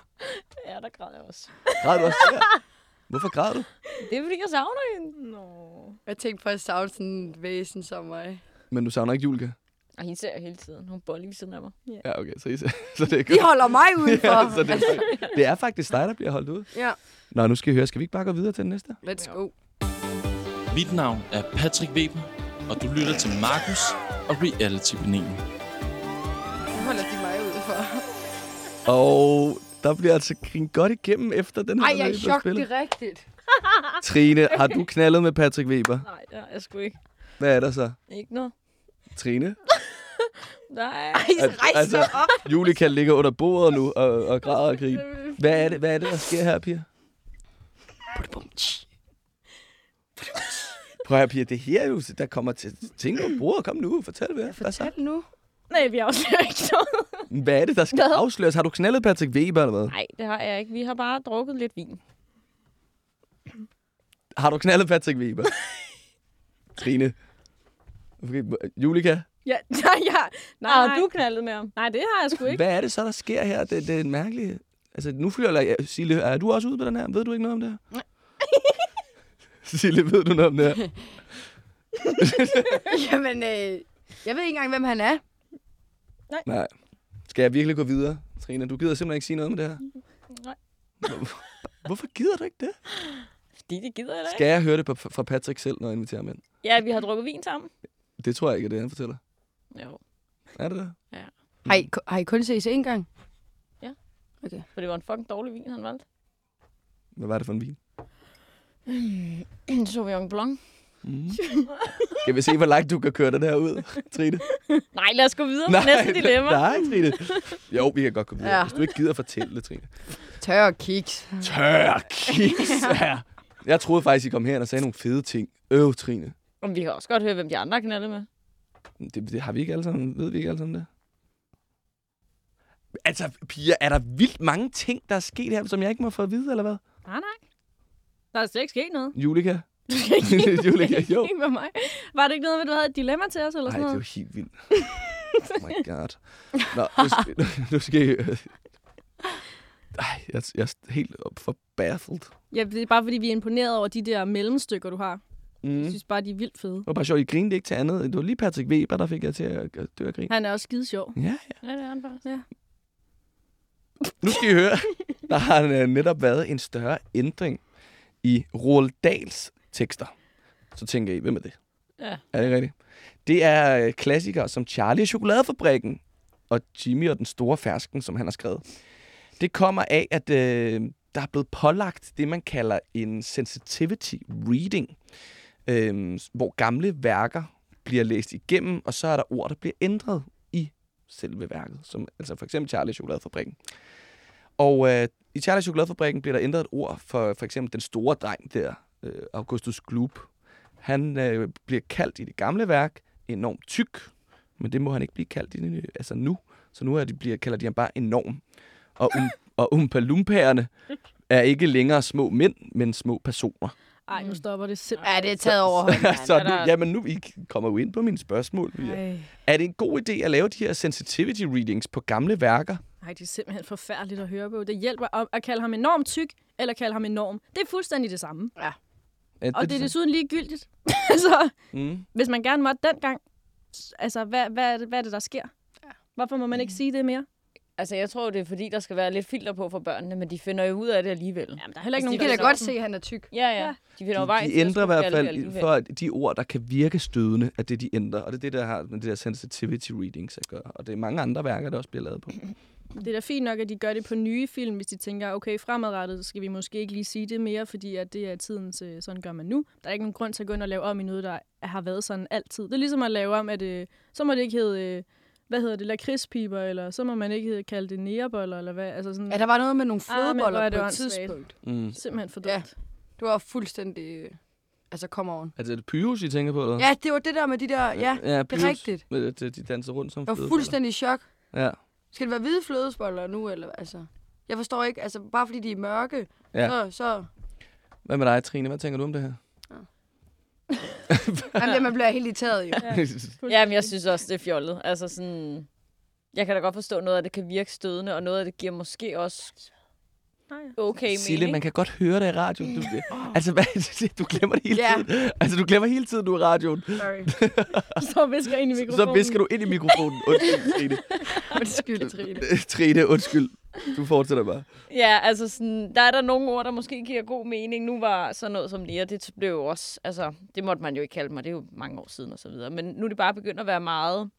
Ja, der græd jeg også. Græder du også der? Hvorfor græder du? Det er fordi, jeg savner hende. Nå. Jeg tænkte på at savne sådan en væsen som mig. Men du savner ikke Julika? Og hende ser jeg hele tiden. Hun er bolle ved siden af mig. Ja, okay. Så, I, så det er De godt. holder mig udenfor. Ja, så det, er, det er faktisk dig, der bliver holdt ud. ja, Nå, nu skal vi høre. Skal vi ikke bare gå videre til den næste? let's go. Mit navn er Patrick Weber, og du lytter til Markus og Reality-panelen. Nu holder de mig udenfor. Og der bliver altså grint godt igennem efter den her Ej, jeg er chok. Det er rigtigt. Trine, har du knaldet med Patrick Weber? Nej, det har jeg sgu ikke. Hvad er der så? Ikke noget. Trine? Nej. Al- altså, Julika ligger under bordet nu og, og græder og griner. Hvad er det, hvad er det der sker her, Pia? Prøv at Pia, det her er jo, der kommer til ting på bordet. Kom nu, fortæl hvad. Hvad så? Fortæl nu. Nej, vi afslører ikke noget. Hvad er det, der skal Hvad? afsløres? Har du knaldet Patrick Weber eller hvad? Nej, det har jeg ikke. Vi har bare drukket lidt vin. Har du knaldet Patrick Weber? Trine? Okay, Julika? Ja, nej, ja. Nej, Har du knaldet med ham? nej, det har jeg sgu ikke. Hvad er det så, der sker her? Det, det er mærkeligt. Altså, nu flytter jeg... Sille, er du også ude på den her? Ved du ikke noget om det her? Nej. Sille, ved du noget om det her? Jamen, øh, jeg ved ikke engang, hvem han er. Nej. Skal jeg virkelig gå videre, Trine? Du gider simpelthen ikke sige noget om det her. Nej. Hvorfor gider du ikke det? Fordi det gider jeg da ikke. Skal jeg høre det på, fra Patrick selv, når jeg inviterer ham ind? Ja, vi har drukket vin sammen. Det tror jeg ikke, er det han fortæller. Jo. Er det det? Har I, har I kun ses én gang? For det var en fucking dårlig vin, han valgte. Hvad var det for en vin? Sauvignon Blanc. Mm. Skal vi se, hvor langt du kan køre den her ud, Trine? Nej, lad os gå videre. Nej, Næste dilemma. Nej, Trine. Jo, vi kan godt gå videre. Ja. Hvis du ikke gider fortælle det, Trine. Tør kiks. Tør kiks. Ja. Jeg troede faktisk, I kom her og sagde nogle fede ting. Øv, Trine. Og vi kan også godt høre, hvem de andre har knaldet med. Det, det har vi ikke alle sammen. Ved vi ikke alle sammen det? Altså, Pia, er der vildt mange ting, der er sket her, som jeg ikke må få at vide, eller hvad? Nej, nej. Der er slet ikke sket noget. Julika? Du skal ikke Julika, jo. ikke med mig. Var det ikke noget med, at du havde et dilemma til os, eller Nej, sådan det er jo noget? helt vildt. Oh my god. Nå, nu skal, nu skal I... Ej, jeg, jeg er helt for baffled. Ja, det er bare fordi, vi er imponeret over de der mellemstykker, du har. Mm. Jeg synes bare, de er vildt fede. Det var bare sjovt, I grinede ikke til andet. Det var lige Patrick Weber, der fik jeg til at dø af grin. Han er også skide sjov. Ja, ja. Ja, det er han faktisk. Ja. Nu skal I høre. Der har øh, netop været en større ændring i Roald Dahls tekster. Så tænker I, hvem er det? Ja. Er det rigtigt? Det er øh, klassikere som Charlie og Chokoladefabrikken og Jimmy og den store fersken, som han har skrevet. Det kommer af, at øh, der er blevet pålagt det, man kalder en sensitivity reading, øh, hvor gamle værker bliver læst igennem, og så er der ord, der bliver ændret i selve værket, som altså for eksempel Charlie Chokoladefabrikken. Og øh, i Charlie Chokoladefabrikken bliver der ændret et ord for for eksempel den store dreng der, øh, Augustus Gloop. Han øh, bliver kaldt i det gamle værk enormt tyk, men det må han ikke blive kaldt i, det- altså nu. Så nu er de, bliver, kalder de ham bare enorm. Og, um, og umpalumpærerne er ikke længere små mænd, men små personer. Ej, nu stopper det simpelthen. Ja, det er taget over. så er nu, jamen nu I kommer jo ind på mine spørgsmål. Er det en god idé at lave de her sensitivity readings på gamle værker? Ej, det er simpelthen forfærdeligt at høre på. Det hjælper om at kalde ham enormt tyk, eller kalde ham enorm. Det er fuldstændig det samme. Er Og det er desuden ligegyldigt. altså, Mm. hvis man gerne måtte dengang, altså, hvad, hvad, er det, hvad er det, der sker? Hvorfor må man ikke sige det mere? Altså, jeg tror, det er fordi, der skal være lidt filter på for børnene, men de finder jo ud af det alligevel. Jamen, der er heller ikke Altså, nogen Du kan da godt se, at han er tyk. Ja, ja. Ja. De finder De, vej de ændrer i hvert fald for at de ord, der kan virke stødende, at det de ændrer. Og det er det, der har med det der sensitivity readings at gøre. Og det er mange andre værker, der også bliver lavet på. Det er da fint nok, at de gør det på nye film, hvis de tænker, okay, fremadrettet skal vi måske ikke lige sige det mere, fordi at det er tidens, øh, sådan gør man nu. Der er ikke nogen grund til at gå ind og lave om i noget, der har været sådan altid. Det er ligesom at lave om, at øh, så må det ikke hedde, øh, hvad hedder det, lakridspiber, eller så må man ikke hedde- kalde det næreboller, eller hvad. Altså sådan, Ja, der var noget med nogle Ah, flødeboller er på det et tidspunkt. Mm. simpelthen for Ja. dumt. Det var fuldstændig... øh, Altså, kom on. Er det Pyrus, I tænker på? Eller? Ja, det var det der med de der... Ja, ja det er rigtigt. Med, at de danser rundt som Jeg var fuldstændig i chok. Ja. Skal det være hvide flødesboller nu, eller altså... Jeg forstår ikke, altså bare fordi de er mørke, Ja. så, så... Hvad med dig, Trine? Hvad tænker du om det her? Jamen, man bliver helt irriteret jo. Ja, men jeg synes også, det er fjollet. Altså sådan... Jeg kan da godt forstå, noget af det kan virke stødende, og noget af det giver måske også. Okay Sille, mening. man kan godt høre det i radioen. Du, altså, hvad, du glemmer det hele Ja. tiden. Altså, du glemmer hele tiden, du er i radioen. Sorry. Så visker ind i mikrofonen. Så visker du ind i mikrofonen. Undskyld, Trine. Undskyld, Trine. Trine, undskyld. Du fortsætter bare. Ja, altså sådan, der er der nogle ord, der måske giver god mening. Nu var sådan noget som Lea, det blev jo også, altså, det måtte man jo ikke kalde mig, det er jo mange år siden og så videre. Men nu er det bare begyndt at være meget,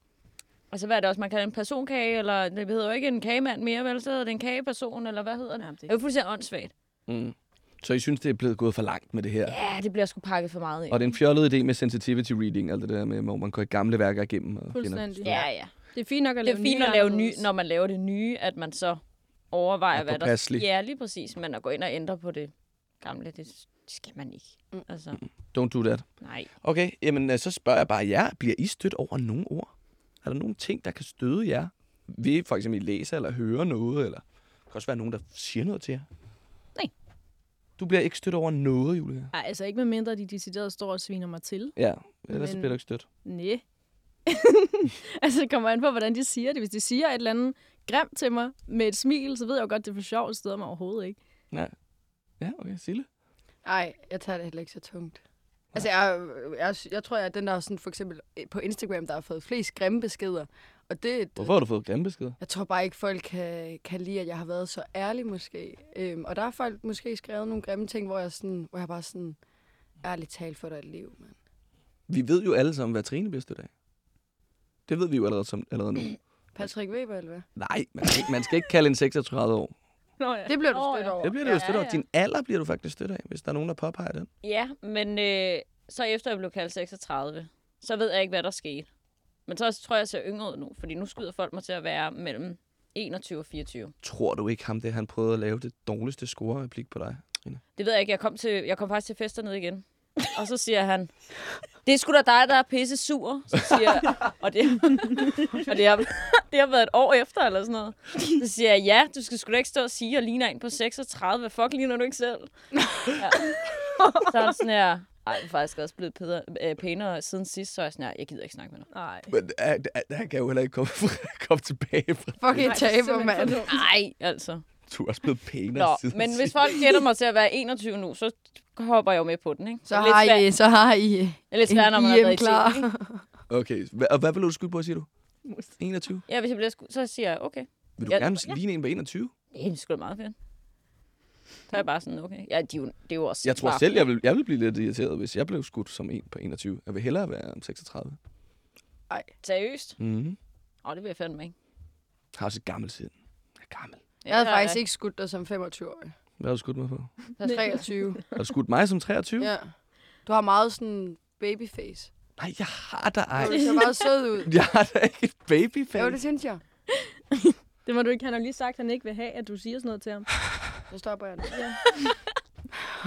altså hvad er det også, man kalder en personkage, eller det hedder jo ikke en kagemand mere, vel, så hedder det en kageperson, eller hvad hedder det? Jamen, det- Det er jo fuldstændig åndssvagt. Mm. Så I synes, det er blevet gået for langt med det her? Ja, det bliver sgu pakket for meget ind. Og det er en fjollet idé med sensitivity reading, alt det der med, hvor man går i gamle værker igennem. Og finder. Fuldstændig. Ja, ja. Det er fint nok at Det lave er fint nye at lave ny, anderledes. når man laver det nye, at man så overvejer, Er hvad der... Ja, lige præcis. Men at gå ind og ændre på det gamle, det, det skal man ikke. Mm. Altså, Don't do that. nej. Okay, jamen øh, så spørger jeg bare jer. Bliver I stødt over nogle ord? Er der nogle ting, der kan støde jer? I for eksempel læse eller høre noget? Eller det kan også være nogen, der siger noget til jer? Nej. Du bliver ikke stødt over noget, Julia? Ej, altså ikke med mindre, de decideret står og sviner mig til. Ja, ellers Men- bliver du ikke stødt. Næ. altså, det kommer an på, hvordan de siger det. Hvis de siger et eller andet grimt til mig med et smil, så ved jeg jo godt, det er for sjovt, steder mig overhovedet ikke. Ja, okay, Sille. Nej, jeg tager det heller ikke så tungt. Altså, jeg, jeg, jeg tror, jeg er den, der er sådan, for eksempel øh, på Instagram, der har fået flest grimme beskeder. Og det, Hvorfor har du fået grimme beskeder? Jeg tror bare ikke, folk kan, kan lide, at jeg har været så ærlig måske. Øhm, og der har folk måske skrevet nogle grimme ting, hvor jeg, sådan, hvor jeg bare sådan, ærligt talt for dig et liv, mand. Vi ved jo alle sammen, hvad Trine bliver stødt af. Det ved vi jo allerede, som, allerede nu. Patrick Weber, eller hvad? Nej, man skal, ikke, man skal ikke kalde en 36 år. Nå ja. Det bliver du stødt ja. over. Det bliver det jo stødt af. Din alder bliver du faktisk stødt af, hvis der er nogen, der påpeger den. Ja, men øh, så efter jeg blev kaldt 36, så ved jeg ikke, hvad der skete. Men så tror jeg, jeg ser yngre ud nu, fordi nu skyder folk mig til at være mellem 21 og 24. Tror du ikke ham, det han prøvede at lave det dårligste score-replik på dig? Trine? Det ved jeg ikke. Jeg kom, til, jeg kom faktisk til fester ned igen. Og så siger han, det er sgu da dig, der er pisse sur. Så siger jeg, og det, og det, har, det har været et år efter, eller sådan noget. Så siger jeg, ja, du skal sgu da ikke stå og sige, at jeg ligner en på 36. Hvad fuck ligner du ikke selv? Ja. Så er han sådan her, ej, jeg er faktisk også blevet pædre, øh, pænere siden sidst, så er jeg sådan her, jeg gider ikke snakke med dig. Nej. Men uh, uh, han kan jo heller ikke komme, komme tilbage fra. Fucking det er taber, mand. Nej, altså. Du er også blevet pænere Nå, siden men hvis sidst. folk gætter mig til at være 21 nu, så hopper jeg jo med på den, ikke? Så lidt har, I, så har I Det er lidt svært, når man har været i klar. Okay, og hvad vil du skyde på, siger du? 21? Ja, hvis jeg bliver sku... så siger jeg, okay. Vil du Ja, gerne ja. ligne en på 21? Det er sgu da meget fedt. Så er jeg bare sådan, okay. Ja, de, er det er jo også Jeg tror bare- selv, jeg vil, jeg vil blive lidt irriteret, hvis jeg blev skudt som en på 21. Jeg vil hellere være 36. Seriøst? Mm-hmm. Åh, det vil jeg fandme ikke. Har også et gammelt siden. Jeg er gammel. Jeg havde Ja, faktisk ja. ikke skudt dig som 25-årig. Hvad har du skudt mig på? Jeg er 23. Har du skudt mig som 23? ja. Du har meget sådan babyface. Nej, jeg har da ej. Du ser meget sød ud. Jeg har da ikke et babyface. Jo, det synes jeg. Det må du ikke. Han har lige sagt, at han ikke vil have, at du siger sådan noget til ham. Så stopper jeg nu. Ja.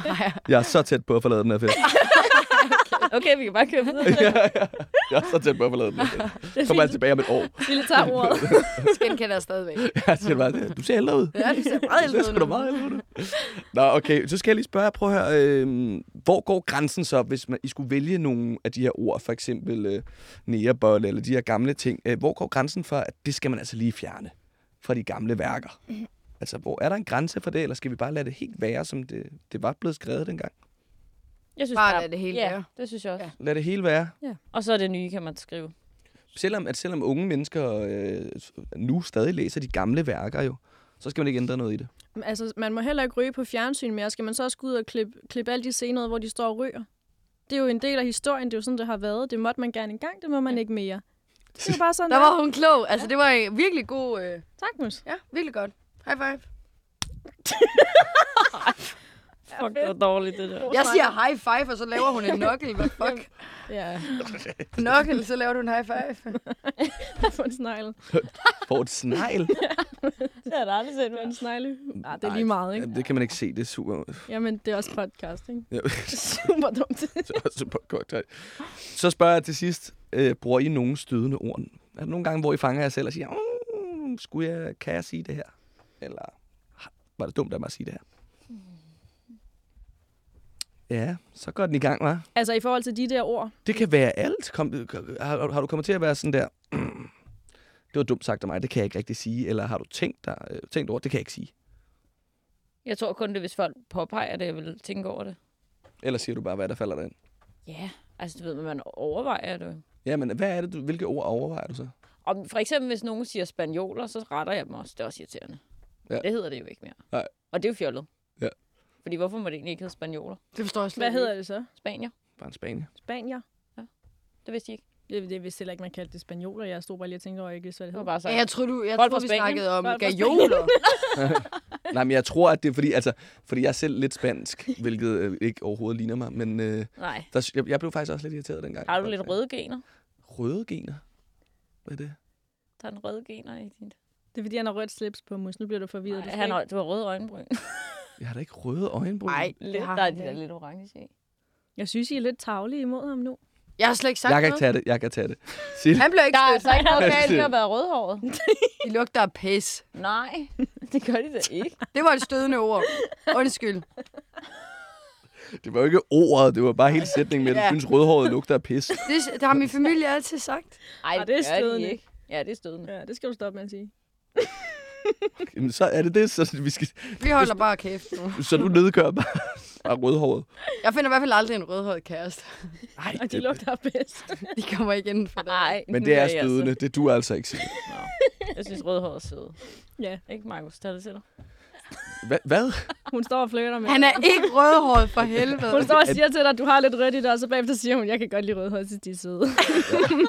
Nej, Jeg er så tæt på at forlade den her fest. Okay, vi kan bare køre videre. ja, ja. Jeg er så tæt på at forlade den her er Kommer fint. tilbage om et år. Lille tager ordet. skin kender jeg stadigvæk. Jeg siger bare, du ser ældre ud. Ja, du ser meget Du ser ældre ud da nu. meget ældre ud. Nå, okay. Så skal jeg lige spørge. Prøv at høre. Øh, hvor går grænsen så, hvis man, I skulle vælge nogle af de her ord? For eksempel øh, nærebolle eller de her gamle ting. Øh, hvor går grænsen for, at det skal man altså lige fjerne fra de gamle værker? Altså, hvor er der en grænse for det, eller skal vi bare lade det helt være, som det, det var blevet skrevet dengang? Jeg synes Bare lad det hele ja, være. det synes jeg også. Ja. Ja. Lad det hele være. Og så er det nye, kan man skrive. Selvom, at selvom unge mennesker øh, nu stadig læser de gamle værker jo, så skal man ikke ændre noget i det. Altså, man må heller ikke ryge på fjernsyn mere. Skal man så også gå ud og klippe, klippe alle de scener, hvor de står og ryger? Det er jo en del af historien. Det er jo sådan, det har været. Det måtte man gerne engang. Det må man ikke mere. Det er bare sådan, Der det er. var hun klog. Altså, det var en virkelig god... Øh... Tak, Mus. Ja, virkelig godt. High five. Fuck, det var dårligt, det der. Jeg siger high five, og så laver hun en knuckle. Hvad fuck? Ja, Knuckle, så laver du en high five. få en snegle. For et snegl. Det har jeg aldrig set. Få en snegle. Ja, det er Nej, lige meget, ikke? Ja, det kan man ikke se. Det er super. Jamen, det er også podcast, ikke? Super dumt. På- godt, så spørger jeg til sidst, øh, bruger I nogen stødende ord? Er der nogle gange, hvor I fanger jer selv og siger, mm, skulle jeg, kan jeg sige det her? Eller var det dumt af mig at sige det her? Ja, så går den i gang, hva'? Altså i forhold til de der ord. Det kan være alt. Kom, har, har du kommet til at være sådan der... Det var dumt sagt af mig, det kan jeg ikke rigtig sige. Eller har du tænkt, dig, øh, tænkt over, det kan jeg ikke sige. Jeg tror kun, det hvis folk påpeger det, jeg vil tænke over det. Eller siger du bare, hvad der falder dig ind? Ja, altså du ved, man overvejer det. Ja, men hvad er det, du, hvilke ord overvejer du så? Og for eksempel, hvis nogen siger spanioler, så retter jeg dem også. Det er også irriterende. Ja. Det hedder det jo ikke mere. Nej. Og det er jo fjollet. Ja. Fordi hvorfor må det egentlig ikke hedde spanioler? Det forstår jeg slet Hvad hedder det så? Spanier? Bare en Spanier. Spanier? Det vidste jeg ikke. Det, det vidste heller ikke, man kaldte det spanioler. Jeg stod bare lige og tænkte over, jeg ikke vidste, hvad det Det var hed. bare Ja, sagt. jeg tror, du, jeg tror vi Spanien. snakkede om gajoler. Nej, men jeg tror, at det er fordi, altså, fordi jeg er selv lidt spansk, hvilket øh, ikke overhovedet ligner mig, men øh, Nej. der, jeg, jeg blev faktisk også lidt irriteret dengang. Har du lidt røde gener? Røde gener? Hvad er det? Der er en røde gener i dit. Det er fordi, han har rødt slips på, mus. Nu bliver du forvirret. Nej, han har, du har røde øjenbryn. Jeg har da ikke røde øjenbryn. Nej, Lidt, det har der er han de da der lidt orange i. Jeg synes, I er lidt tavlige imod ham nu. Jeg har slet ikke sagt Jeg kan ikke noget. tage det, jeg kan tage det. Sig det. Han bliver ikke Der er stødt. altså ikke noget galt med at være rødhåret. De lugter af pis. Nej, det gør de da ikke. Det var et stødende ord. Undskyld. Det var jo ikke ordet, det var bare hele sætningen med, at du Ja. synes rødhåret lugter af pis. Det, det har min familie altid sagt. Ej, Ah, det er stødende. ikke. Ja, det er stødende. Ja, det skal du stoppe med at sige. Jamen, så er det det, så vi skal, Vi holder bare kæft nu. så du nedgør bare, bare rødhåret. Jeg finder i hvert fald aldrig en rødhåret kæreste. Nej, Og de lugter bedst. De kommer ikke inden for det. Nej, Men det er jeg stødende, det du altså ikke sige. Altså. Jeg synes, rødhåret er sød. Ja, Ikke, Markus? Tag det til dig. Hva, hvad? hun står og flytter med. Han er ikke rødhåret for helvede. Hun står og siger til dig, at du har lidt rødt i dig, og så bagefter siger hun, jeg kan godt lide rødhåret, så de er søde.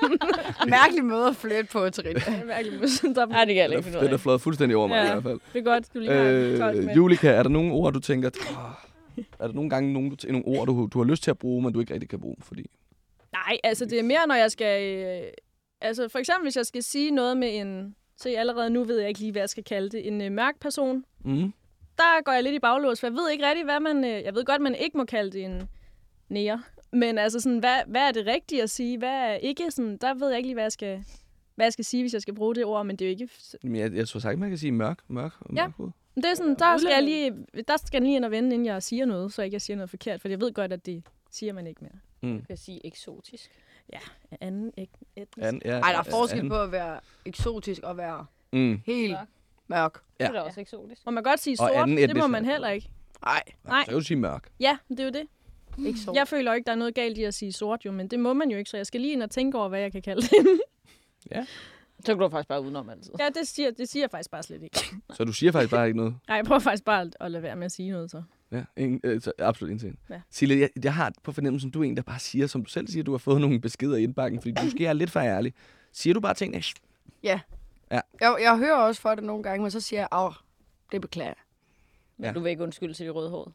Mærkelig måde at flytte på, Trine. Mærkeligt, men der- Nej, det kan jeg ikke finde Den er flået fuldstændig over mig Ja. i hvert fald. Det er godt, du lige har Øh, med. Julika, er der nogle ord, du tænker, "Åh, er der nogle gange nogle, du, nogle ord, du, du har lyst til at bruge, men du ikke rigtig kan bruge? Fordi... Nej, altså det er mere, når jeg skal... Øh, altså for eksempel, hvis jeg skal sige noget med en... Se, allerede nu ved jeg ikke lige, hvad jeg skal kalde det. En øh, mørk person. Mm. Der går jeg lidt i baglås, for jeg ved ikke rigtig, hvad man... Øh, jeg ved godt, man ikke må kalde det en nære. Men altså sådan, hvad, hvad er det rigtige at sige? Hvad er ikke sådan... Der ved jeg ikke lige, hvad jeg skal... Hvad jeg skal sige, hvis jeg skal bruge det ord, men det er jo ikke... Men jeg, jeg tror sagt, man kan sige mørk, mørk, Ja. mørk hud. Men det er sådan, der skal jeg lige, der skal jeg lige ind og vende, inden jeg siger noget, så ikke jeg siger noget forkert, for jeg ved godt, at det siger man ikke mere. Mm. Jeg kan sige eksotisk. Anden ikke etnisk. An, ja, Ej, der er ja, forskel an. på at være eksotisk og være Mm. helt Mørk. Mørk. Ja. Ja. Det er da også eksotisk. Må man godt sige Og sort? anden Det må etnisk man er- heller ikke. Nej, Nej. Så kan du sige mørk. Ja, det er jo det. ikke så. Jeg føler jo ikke, der er noget galt i at sige sort, jo, men det må man jo ikke, så jeg skal lige ind og tænke over, hvad jeg kan kalde det. Så kan du faktisk bare udenom altid. ja, det siger, det siger jeg faktisk bare slet ikke. Så du siger faktisk bare ikke noget? Nej, jeg prøver faktisk bare at, at lade være med at sige noget, så. Ja, ingen, øh, så absolut ingenting. Ja. Sille, jeg, jeg har på fornemmelsen, du er en, der bare siger, som du selv siger, du har fået nogle beskeder i indbakken, fordi du måske er lidt for ærlig. Siger du bare tingene? Jeg, jeg hører også for det nogle gange, men så siger jeg, at det beklager jeg. Men Ja. du vil ikke undskylde til de rødhårede.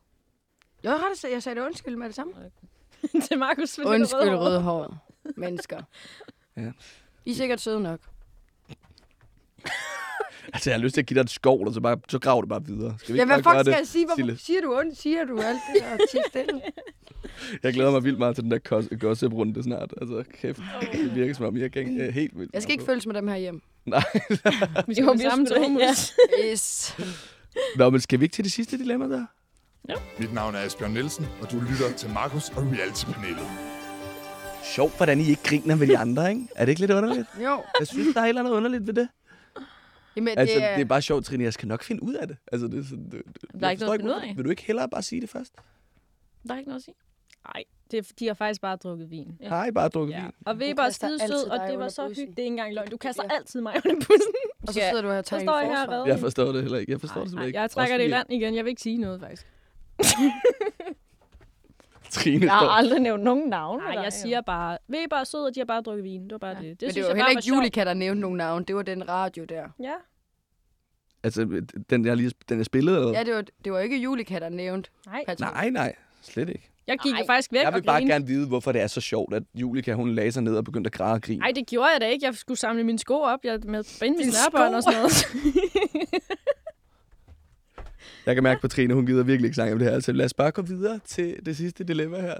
Jeg, har det, jeg sagde det undskyld med det samme. Til Markus. er Undskyld rødhåret. rødhåret mennesker. Ja. I er sikkert søde nok. Altså, jeg har lyst til at give dig et skov, og så, bare, så graver det bare videre. Skal vi Ja, hvad fuck skal det? jeg sige? Hvorfor siger du ondt? Siger du alt det der stille? Jeg glæder mig vildt meget til den der gossip- gossip-runde snart. Altså, kæft. Det virker som om, jeg kan øh, helt vildt Jeg skal ikke på. følges med dem her hjem. Nej. Vi skal jo sammen til Hormuz. Yes. Nå, men skal vi ikke til det sidste dilemma der? Mit navn er Asbjørn Nielsen, og du lytter til Markus og Reality-panelet. Sjovt, hvordan I ikke griner ved de andre, ikke? Er det ikke lidt underligt? Jo. Jeg synes, der er et eller andet underligt ved det. Jamen, Altså, det er... det er bare sjovt, Trine. Jeg skal nok finde ud af det. Altså, det er det, det, Der er ikke noget at finde ud af. Vil du ikke hellere bare sige det først? Der er ikke noget at sige. Nej, det er, de har faktisk bare drukket vin. Ja. Har I bare drukket Ja. vin? Og Weber er skide sød, og det var så hyggeligt. Det er ikke engang løgn. Du kaster Ja. altid mig under bussen. Og så sidder du her og tager står en jeg her. Jeg forstår det heller ikke. Jeg forstår det Nej, simpelthen ikke. jeg trækker Også det i land igen. Jeg vil ikke sige noget, faktisk. Trine Jeg har står... aldrig nævnt nogen navn. Nej, jeg siger bare, Weber er sød, og de har bare drukket vin. Det var bare Ja. det. Det Men det synes var jeg heller ikke. Julika, der nævnte nogen navn. Det var den radio der. Ja, Altså, den der lige, den er spillet, eller? Ja, det var, det var ikke Julika, der nævnte nej. Patrick. Nej, nej. Slet ikke. Jeg gik jo Nej, faktisk væk Jeg vil bare gerne vide, hvorfor det er så sjovt, at Julika, hun lagde sig ned og begyndte at græde og grine. Nej, det gjorde jeg da ikke. Jeg skulle samle mine sko op. Jeg med mine snørbånd og sådan noget. Jeg kan mærke på Trine, hun gider virkelig ikke snakke om det her. Så lad os bare gå videre til det sidste dilemma her.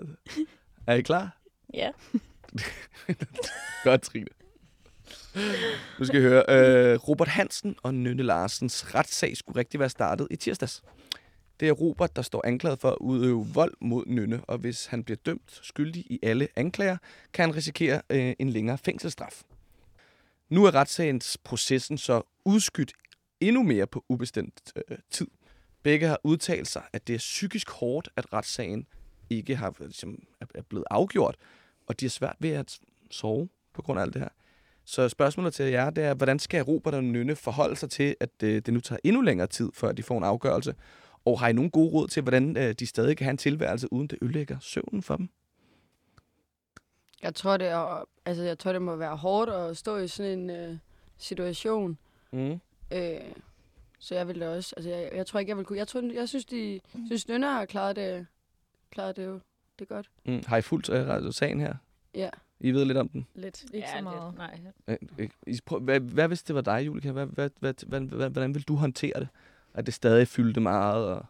Er I klar? Ja. Godt, Trine. Nu skal I høre. Øh, Robert Hansen og Nynne Larsens retssag skulle rigtig være startet i tirsdags. Det er Robert, der står anklaget for at udøve vold mod Nynne, og hvis han bliver dømt skyldig i alle anklager, kan han risikere øh, en længere fængselsstraf. Nu er retssagens processen så udskydt endnu mere på ubestemt øh, tid. Begge har udtalt sig, at det er psykisk hårdt, at retssagen ikke har, ligesom, er- blevet afgjort, og de har svært ved at sove på grund af alt det her. Så spørgsmålet til jer, det er, hvordan skal Robert og Nynne forholde sig til, at øh, det nu tager endnu længere tid, før de får en afgørelse? Og har I nogen gode råd til, hvordan øh, de stadig kan have en tilværelse, uden det ødelægger søvnen for dem? Jeg tror, det er, altså, jeg tror, det må være hårdt at stå i sådan en øh, situation. Mm. Øh, så jeg vil da også, altså jeg, jeg tror ikke, jeg vil kunne. Jeg, tror, jeg synes, de synes, Nynne har klaret det, klaret det jo det er godt. Mm. Har I fulgt øh, sagen her? Ja. I ved lidt om den? Lidt, ikke så meget. Lidt, nej. Øh, I prøv, hvad, hvad hvis det var dig, Julika? Hvad, hvad, hvad, hvad, hvad, hvordan ville du håndtere det? At det stadig fyldte meget? Og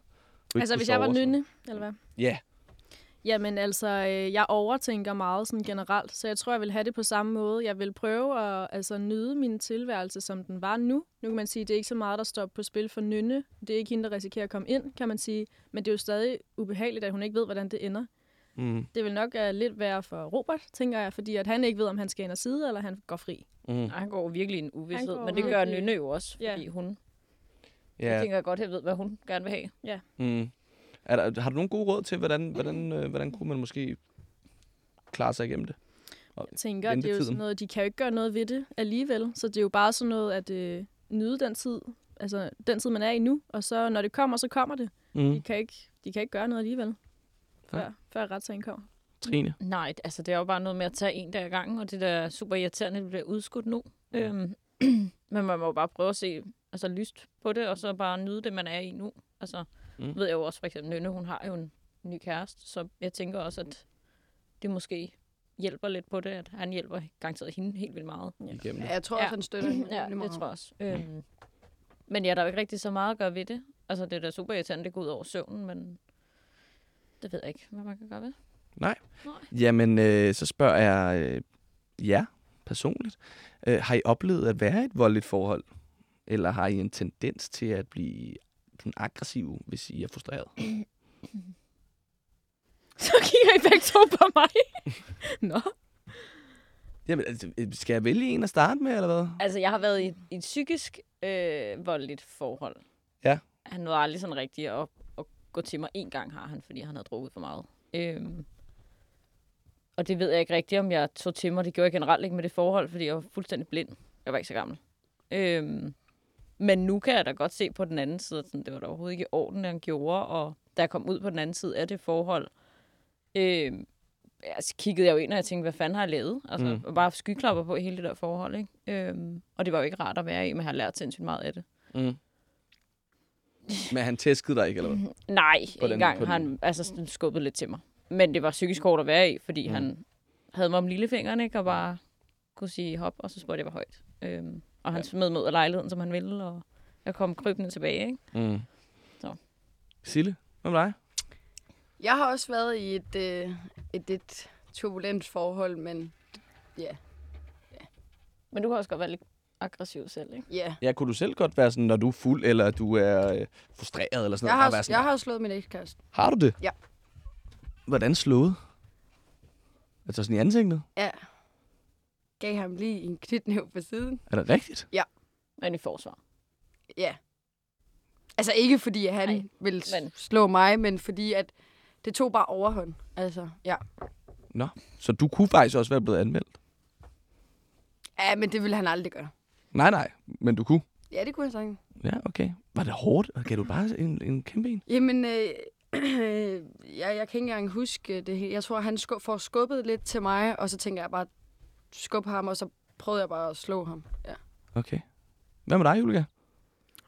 Altså, hvis jeg var nynne, eller hvad? Ja. Jamen altså, øh, jeg overtænker meget sådan generelt, så jeg tror, jeg vil have det på samme måde. Jeg vil prøve at altså, nyde min tilværelse, som den var nu. Nu kan man sige, at det er ikke så meget, der står på spil for Nynne. Det er ikke hende, der risikerer at komme ind, kan man sige. Men det er jo stadig ubehageligt, at hun ikke ved, hvordan det ender. Mm. Det vil nok være lidt værre for Robert, tænker jeg, fordi at han ikke ved, om han skal ind og side, eller han går fri. Mm. Han går virkelig i en uvidshed, men det gør Nynne jo også, fordi hun... Ja. Jeg tænker godt, jeg ved, hvad hun gerne vil have. Ja. Mm. Er der, har du nogle gode råd til, hvordan, hvordan, øh, hvordan kunne man måske klare sig igennem det? Og Jeg tænker, det er jo sådan noget, de kan jo ikke gøre noget ved det alligevel. Så det er jo bare sådan noget at øh, nyde den tid, altså den tid, man er i nu. Og så når det kommer, så kommer det. Mm. De, kan ikke, de kan ikke gøre noget alligevel, før, før retssagen kommer. Trine? Nej, altså det er jo bare noget med at tage en dag ad gangen, og det der er super irriterende, det bliver udskudt nu. Øhm, men man må jo bare prøve at se altså, lyst på det, og så bare nyde det, man er i nu. Altså, Mm. mm. ved jeg jo også, for eksempel Nynne, hun har jo en ny kæreste, så jeg tænker også, at det måske hjælper lidt på det, at han hjælper garanteret hende helt vildt meget. Igennem. Ja, jeg tror også, Ja. han støtter hende. Ja, det tror jeg også. Øhm, men ja, der er jo ikke rigtig så meget at gøre ved det. Altså, det er da super irriterende, det går ud over søvnen, men det ved jeg ikke, hvad man kan gøre ved. Nej. Nej. Jamen, øh, så spørger jeg øh, jer personligt. Øh, har I oplevet at være i et voldeligt forhold? Eller har I en tendens til at blive sådan aggressiv, hvis I er frustreret? Så kigger I begge to på mig. Nå. Jamen, altså, skal jeg vælge en at starte med, eller hvad? Altså, jeg har været i, i et psykisk øh, voldeligt forhold. Ja. Han nåede aldrig sådan rigtigt at, at gå til mig en gang, har han, fordi han havde drukket for meget. Øhm, og det ved jeg ikke rigtigt, om jeg tog til mig. Det gjorde jeg generelt ikke med det forhold, fordi jeg var fuldstændig blind. Jeg var ikke så gammel. Øhm, men nu kan jeg da godt se på den anden side, at sådan, det var da overhovedet ikke i orden, han gjorde. Og da jeg kom ud på den anden side af det forhold, øhm, altså, kiggede jeg jo ind, og jeg tænkte, hvad fanden har jeg lavet? Altså, Mm. mm. bare skyklapper på hele det der forhold, ikke? Øhm, og det var jo ikke rart at være i, men jeg har lært sindssygt meget af det. Mm. Men han tæskede dig ikke, eller hvad? Nej, På den- gang på han altså, skubbet lidt til mig. Men det var psykisk hårdt at være i, fordi Mm. han havde mig om lillefingeren, ikke? Og bare kunne sige hop, og så spurgte jeg, hvor højt. Øhm, og han Ja. smed mig ud af lejligheden, som han ville, og jeg kom krybende tilbage, ikke? Mm. Så. Sille, hvad med dig? Jeg har også været i et, øh, et, et turbulent forhold, men ja, Men du kan også godt være lidt aggressiv selv, ikke? ja. Ja, kunne du selv godt være sådan, når du er fuld, eller du er øh, frustreret, eller sådan Jeg noget? har, sådan, jeg har slået min ekskæreste. har du det? Ja. Hvordan slået? Altså sådan i ansigtet? Ja. Gav ham lige en knytnæv på siden. Er det rigtigt? Men i forsvar. Ja. Altså ikke fordi, at han Nej, Nej, ville men- slå mig, men fordi, at det tog bare overhånd. Altså, ja. Så du kunne faktisk også være blevet anmeldt? Ja, men det ville han aldrig gøre. Nej, nej, men du kunne? Ja, det kunne jeg sagtens. Ja, okay. Var det hårdt? Gav du bare en, en kæmpe en? Jamen, øh, jeg, jeg kan ikke engang huske det. Jeg tror, han skub, får skubbet lidt til mig, og så tænker jeg bare, skub ham, og så prøvede jeg bare at slå ham. Ja. Okay. Hvad med dig, Julika?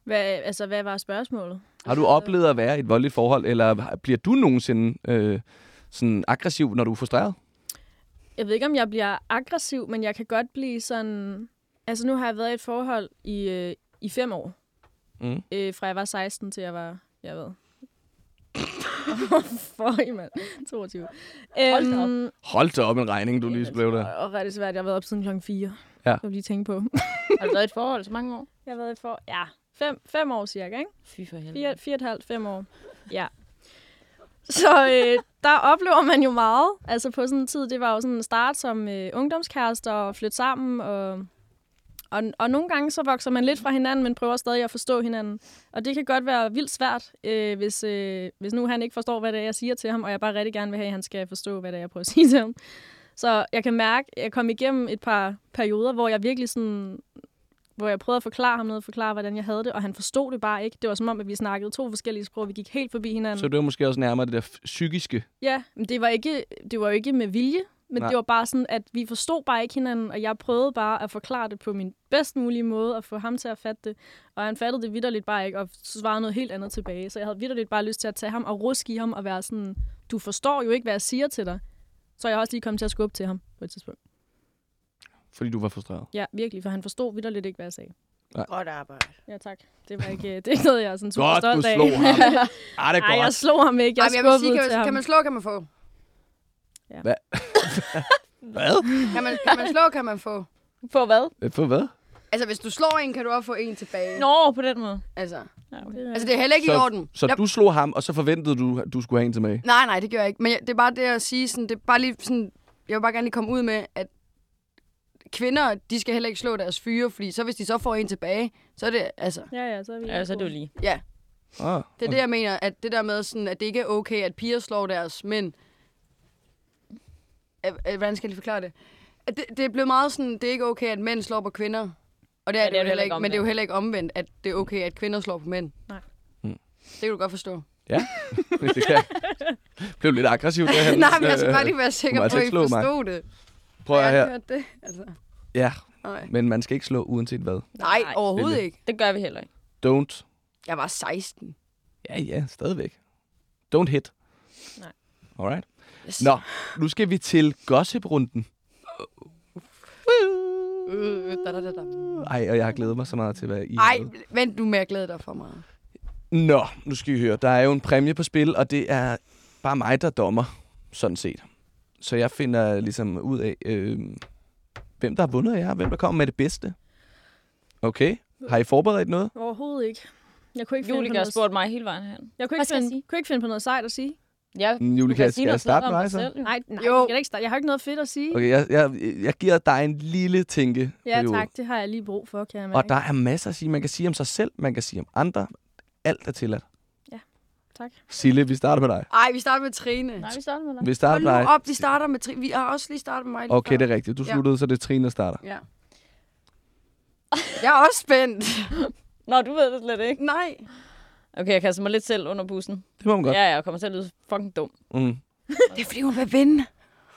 Hvad, altså, hvad var spørgsmålet? Har du oplevet at være i et voldeligt forhold, eller bliver du nogensinde øh, sådan aggressiv, når du er frustreret? Jeg ved ikke, om jeg bliver aggressiv, men jeg kan godt blive sådan... Altså, nu har jeg været i et forhold i, øh, i fem år. Mm. Øh, fra jeg var 16 til jeg var... Jeg ved... For mand. 22. Hold da op. Øhm, Hold da op en regning, du lige blev der. og rigtig svært. Jeg har været op siden klokken 4. Ja. Jeg vil lige tænke på. Har du været i et forhold så mange år? Jeg har været i et for... Ja, fem, fem år cirka, ikke? Fy for helvede. Fire, fire og et halvt, fem år. Ja. Så øh, der oplever man jo meget. Altså på sådan en tid, det var jo sådan en start som øh, ungdomskærester og flytte sammen. Og, og, og nogle gange så vokser man lidt fra hinanden, men prøver stadig at forstå hinanden. Og det kan godt være vildt svært, øh, hvis, øh, hvis nu han ikke forstår, hvad det er, jeg siger til ham, og jeg bare rigtig gerne vil have, at han skal forstå, hvad det er, jeg prøver at sige til ham. Så jeg kan mærke, at jeg kom igennem et par perioder, hvor jeg virkelig sådan hvor jeg prøvede at forklare ham noget, forklare, hvordan jeg havde det, og han forstod det bare ikke. Det var som om, at vi snakkede to forskellige sprog, vi gik helt forbi hinanden. Så det var måske også nærmere det der psykiske. Ja, men det var ikke, det var jo ikke med vilje, men Nej. Nej. det var bare sådan, at vi forstod bare ikke hinanden, og jeg prøvede bare at forklare det på min bedst mulige måde, og få ham til at fatte det. Og han fattede det vidderligt bare ikke, og svarede noget helt andet tilbage. Så jeg havde vidderligt bare lyst til at tage ham og ruske i ham, og være sådan, du forstår jo ikke, hvad jeg siger til dig. Så jeg har også lige kommet til at skubbe til ham på et tidspunkt. Fordi du var frustreret. Ja, virkelig, for han forstod vidderligt ikke, hvad jeg sagde. Godt arbejde. Ja, tak. Det var ikke, det er ikke noget, jeg er sådan super Godt, stolt du af. slog ham. Ah, det er Ej, jeg godt. slog ham ikke. Jeg, Ej, men jeg vil sige, kan, til man, ham. kan man slå, kan man få. Hvad? Kan man, kan man slå, kan man få. For hvad? Øh, For hvad? Altså, hvis du slår en, kan du også få en tilbage. Nå, på den måde. Altså, Ja, okay. altså det er heller ikke i Så, orden. så Jeg- du slog ham, og så forventede du, at du skulle have en tilbage? Nej, nej, det gør jeg ikke. Men jeg- det er bare det at sige sådan, det er bare lige sådan, jeg vil bare gerne lige komme ud med, at kvinder, de skal heller ikke slå deres fyre, fordi så hvis de så får en tilbage, så er det, altså, Ja, ja, så er vi Ja, så er det jo lige. ja. Ah, Det er det, jeg mener, at det der med sådan, at det ikke er okay, at piger slår deres mænd. Hvordan skal jeg lige forklare det? At det, det er blevet meget sådan, det er ikke okay, at mænd slår på kvinder. Og det er, Ja, det, jo heller ikke, men det er jo omvendt. heller ikke omvendt, at det er okay, at kvinder slår på mænd. Nej. Mm. Det kan du godt forstå. det kan blev lidt aggressivt. Det her. Nej, men jeg skal bare lige være sikker må på, altså at I slå mig. forstod det. Prøv at her. hørt det? Altså, Ja, nej. men man skal ikke slå uanset hvad. nej, Nej, overhovedet Lille. ikke. Det gør vi heller ikke. Don't. Jeg var 16. Ja, ja, stadigvæk. Don't hit. Nej. Alright. Yes. Nå, nu skal vi til gossip-runden. Øh. Ej, og jeg har glædet mig så meget til, hvad I Ej, vent nu med at glæde dig for meget. Nå, nu skal I høre. Der er jo en præmie på spil, og det er bare mig, der dommer, sådan set. Så jeg finder ligesom ud af, øh, hvem der har vundet af jer, hvem der kommer med det bedste. Okay. Har I forberedt noget? Overhovedet ikke. Jeg kunne ikke finde på Julika har noget, spurgt mig hele vejen her. jeg kunne Hvad ikke, skal jeg finde, sige? kunne ikke finde på noget sejt at sige. Ja, Mm, Julika, skal jeg starte med dig så? Nej, nej, Jo. Jeg, ikke starte. jeg har ikke noget fedt at sige. Okay, jeg, jeg, jeg giver dig en lille tænke. Ja, tak. Det har jeg lige brug for, kan jeg mærke. Og der er masser at sige. Man kan sige om sig selv, man kan sige om andre. Alt er tilladt. Tak. Sille, vi starter med dig. Ej, vi starter med Trine. Nej, vi starter med dig. Vi starter med nu dig. op, vi starter med Trine. Vi har også lige startet med mig. Okay, før. det er rigtigt. Du Ja. sluttede, så det er Trine, der starter. Ja. Jeg er også spændt. Nå, du ved det slet ikke. Nej. Okay, jeg kaster mig lidt selv under bussen. Det må man godt. Ja, ja, jeg kommer til at lyde fucking dum. Mm. Det er fordi, hun vil vinde.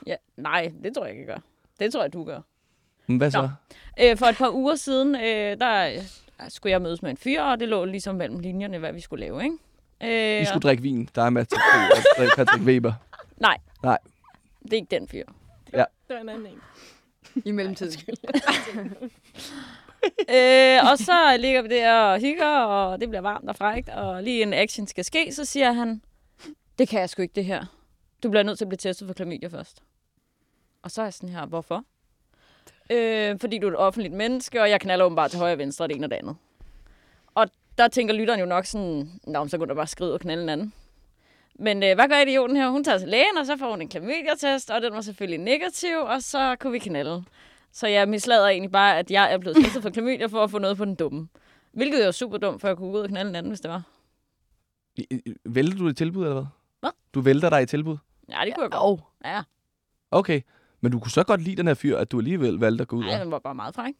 Ja, nej, det tror jeg ikke, jeg gør. Det tror jeg, du gør. Men Hvad så? Nå. Øh, for et par uger siden, øh, der skulle jeg mødes med en fyr, og det lå ligesom mellem linjerne, hvad vi skulle lave, ikke? Øh, Vi skulle drikke vin. Der er med til Patrick Weber. Nej. Nej. Det er ikke den fyr. Det var en anden en. I mellemtiden. øh, og så ligger vi der og hygger, og det bliver varmt og frægt, og lige en action skal ske, så siger han, det kan jeg sgu ikke det her. Du bliver nødt til at blive testet for klamydia først. Og så er jeg sådan her, hvorfor? Øh, fordi du er et offentligt menneske, og jeg knaller åbenbart til højre og venstre, det ene og det andet. Og der tænker lytteren jo nok sådan, Nå, så kunne du bare skride og knalde en anden. Men øh, hvad gør idioten her? Hun tager til lægen, og så får hun en klamydia-test, og den var selvfølgelig negativ, og så kunne vi knalde. Så jeg mislader egentlig bare, at jeg er blevet testet for klamydia for at få noget på den dumme. Hvilket jo er super dumt, for jeg kunne gå ud og knalde en anden, hvis det var. Vælter du et tilbud, eller hvad? Hvad? Du vælter dig i tilbud? Ja, det kunne jeg godt. Ja, Okay. Men du kunne så godt lide den her fyr, at du alligevel valgte at gå ud. nej, den var bare meget fræk.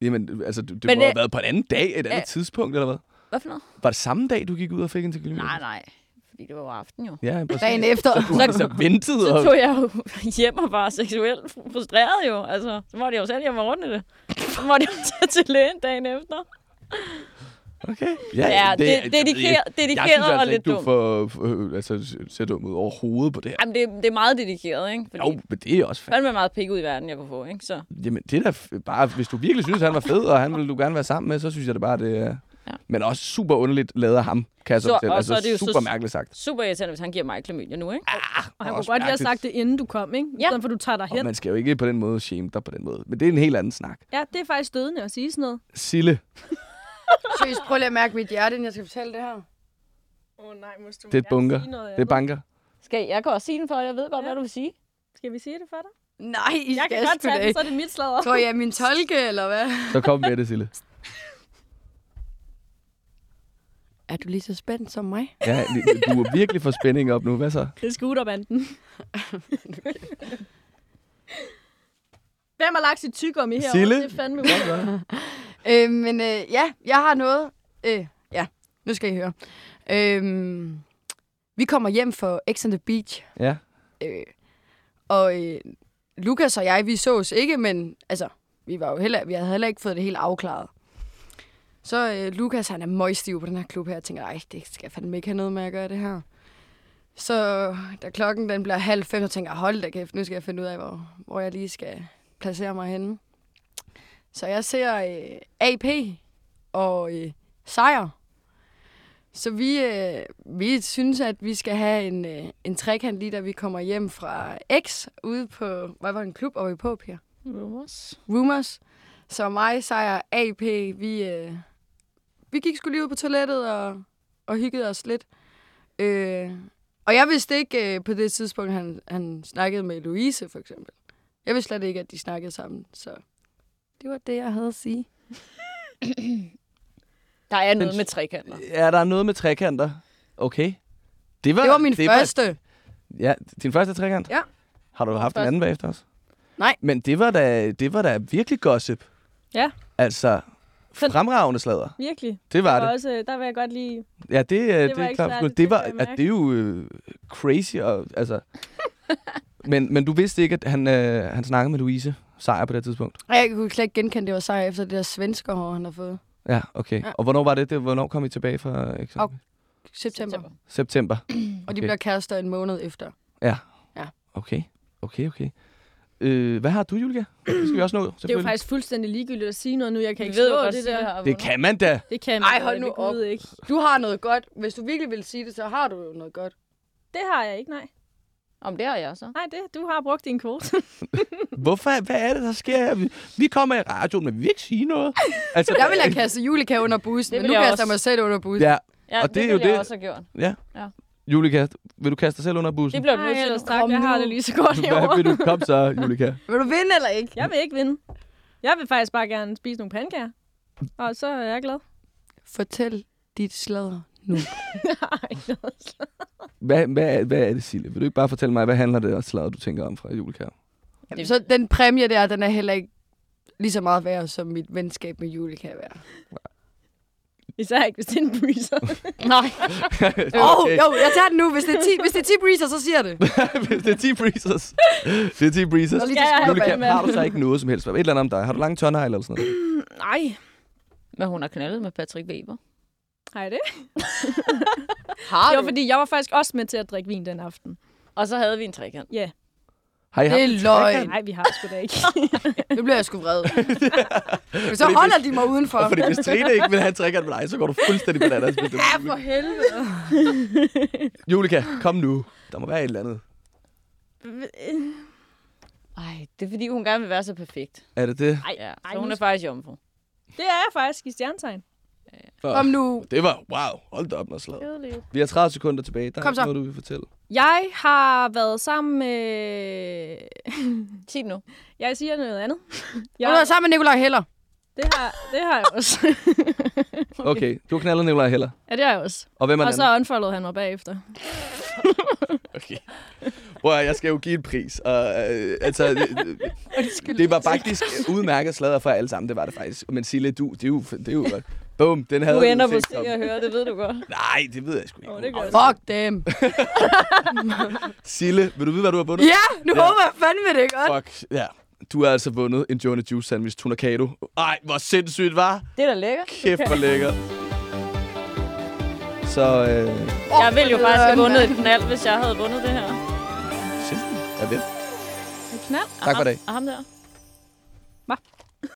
Jamen, altså, det, det Men må have det- været på en anden dag, et andet Ja. tidspunkt, eller hvad? Hvad for noget? Var det samme dag, du gik ud og fik en til klamydia? Nej, nej. Fordi det var jo aften jo. Ja, præcis. dagen efter. Du har så ventet Så og... tog jeg jo hjem og var seksuelt frustreret jo. Altså, så måtte jeg jo selv hjem og runde det. Så måtte jeg jo tage til lægen dagen efter. Okay. Ja, det, jeg ved dedikeret, ikke. Jeg dedikeret synes og altså lidt ikke, du får øh, altså, ser dum ud overhovedet på det her. Jamen, det, det er meget dedikeret, ikke? Fordi Jo, men det er også fandme. fandme meget pik ud i verden, jeg kunne få, ikke? Så Jamen, det er da bare, hvis du virkelig synes, han var fed, og han ville du gerne være sammen med, så synes jeg det bare, det er... Ja. Men også super underligt lavet af ham, kan jeg så, Så- fortælle. og Altså, så er det jo så- super mærkeligt sagt. super irriterende, hvis han giver mig klamydia nu, ikke? Og han kunne godt lige have mærkeligt. sagt det, inden du kom, ikke? Ja. stedet for, du tager dig Og hen. man skal jo ikke på den måde shame dig på den måde. Men det er en helt anden snak. Ja, det er faktisk stødende at sige sådan noget. Sille. Seriøst, prøv lige at mærke mit hjerte, inden jeg skal fortælle det her. Åh oh, nej, Mus, du må Det er et bunker. sige noget Det er banker. Skal jeg kan også sige den for dig. Jeg ved godt, Ja. hvad du vil sige. Skal vi sige det for dig? Nej, I Jeg skal kan godt tage den, ikke. så er det mit sladder. Tror jeg er min tolke, eller hvad? Så kom med det, Sille. Er du lige så spændt som mig? Ja, du er virkelig for spænding op nu. Hvad så? Det er scooterbanden. Hvem har lagt sit tyggegummi herovre? Sille? Det er fandme øh, men øh, ja, jeg har noget. Øh, ja, nu skal I høre. Øh, vi kommer hjem for X on the Beach. Ja. Øh, og øh, Lukas og jeg, vi sås ikke, men altså, vi, var jo heller, vi havde heller ikke fået det helt afklaret. Så øh, Lukas, han er møgstiv på den her klub her. Jeg tænker, ej, det skal jeg fandme ikke have noget med at gøre det her. Så da klokken den bliver halv fem, så tænker jeg, hold da kæft, nu skal jeg finde ud af, hvor, hvor jeg lige skal placere mig henne. Så jeg ser øh, AP og øh, Sejr. Så vi, øh, vi synes, at vi skal have en, øh, en trekant lige da vi kommer hjem fra X ude på, hvad var det, en klub, vi på, Per? Rumors. Rumors. Så mig, Sejr, AP, vi, øh, vi gik sgu lige ud på toilettet og, og hyggede os lidt. Øh, og jeg vidste ikke øh, på det tidspunkt, han, han snakkede med Louise, for eksempel. Jeg vidste slet ikke, at de snakkede sammen, så det var det, jeg havde at sige. Der er noget med trekanter. Ja, der er noget med trekanter. Okay. Det var, Det var min det første. ja, din første trekant? Ja. Har du haft en Første. anden bagefter også? Nej. Men det var da, det var da virkelig gossip. Ja. Altså, fremragende slader. Virkelig. Det var Og det. Også, øh, der vil jeg godt lige... Ja, det, det, det var er ikke klart. Det, var, det at det er jo øh, crazy. Og, altså. men, men du vidste ikke, at han, øh, han snakkede med Louise Sejr på det tidspunkt? Jeg kunne slet ikke genkende, det var Sejr efter det der svenske hår, han har fået. Ja, okay. Ja. Og hvornår var det? det hvornår kom I tilbage fra eksempel? Og- September. September. September. Og de Okay. bliver kærester en måned efter. Okay, okay, okay. Øh, hvad har du, Julia? Det skal vi også nå, Det er jo faktisk fuldstændig ligegyldigt at sige noget nu. Jeg kan ikke ved godt, det der. der. Det kan man da. Det kan man Ej, hold nu op. Ikke. Du har noget godt. Hvis du virkelig vil sige det, så har du jo noget godt. Det har jeg ikke, nej. Om det har jeg så. Nej, det, du har brugt din kvote. Hvorfor? Hvad er det, der sker her? Vi, vi kommer i radioen, men vi vil ikke sige noget. Altså, Jeg vil have kastet Julika under bussen, Det men nu kaster jeg mig selv under bussen. Ja, Ja, Og det, det er jo jeg det- også have gjort. ja. Ja. Julika, vil du kaste dig selv under bussen? Det bliver du nødt til. Kom Jeg har det lige så godt Hvad herovre. vil du? Kom så, Julika. Vil du vinde eller ikke? Jeg vil ikke vinde. Jeg vil faktisk bare gerne spise nogle pandekager. Og så er jeg glad. Fortæl dit sladder nu. Nej, Hvad, hvad, hvad er det, Sille? Vil du ikke bare fortælle mig, hvad handler det om slaget, du tænker om fra Julika? Jamen, så den præmie der, den er heller ikke lige så meget værd, som mit venskab med Julika er værd. Især ikke, hvis det er en breezer. Nej. Åh, oh, jo, jeg tager den nu. Hvis det er 10, hvis det er 10 breezer, så siger det. Hvis det er 10 breezers. Det er 10 breezers. Nå, lige have Julika, vandmand? har du så ikke noget som helst? Et eller andet om dig? Har du lang tårnegl eller sådan noget? Nej. Men hun har knaldet med Patrick Weber. Har jeg det? Har Det var fordi, jeg var faktisk også med til at drikke vin den aften. Og så havde vi en trekant. Ja. Har I Det er løgn. Nej, vi har sgu da ikke. Nu bliver jeg sgu vred. Men så holder de mig udenfor. Og fordi hvis Trine ikke vil have en trekant med dig, så går du fuldstændig bananas. hvis Ja, for helvede. Julika, kom nu. Der må være et eller andet. Ej, det er fordi, hun gerne vil være så perfekt. Er det det? Ej, Ja, så hun er faktisk jomfru. Det er jeg faktisk i stjernetegn. For, Kom nu. Det var, wow, hold da op, noget slag. Vi har 30 sekunder tilbage. Der er Kom så. noget, du vil fortælle. Jeg har været sammen med... Sig nu. Jeg siger noget andet. Jeg er sammen med Nikolaj Heller. Det har, det har jeg også. Okay, du har knaldet Nicolaj Heller. ja, det har jeg også. Og hvem er Og den så unfollowede han mig bagefter. Okay. Prøv at, jeg skal jo give en pris. Og, øh, altså, det, det var faktisk udmærket sladder for alle sammen. Det var det faktisk. Men Sille, du, det er jo... Det er jo Bum, den havde Du ender på se og høre, det ved du godt. Nej, det ved jeg sgu ikke. Åh, det jeg. Fuck dem. Sille, vil du vide, hvad du har vundet? Ja, nu Ja. håber jeg fandme det godt. Fuck, ja. Du har altså vundet en Jonah Juice Sandwich Tunacado. Ej, hvor sindssygt, var. Det er da lækkert. Kæft, hvor lækker. Så, øh, Jeg ville jo faktisk have vundet et knald, hvis jeg havde vundet det her. sindssygt. Jeg ved. En knald. Tak for i dag. Og ham der. Hvad?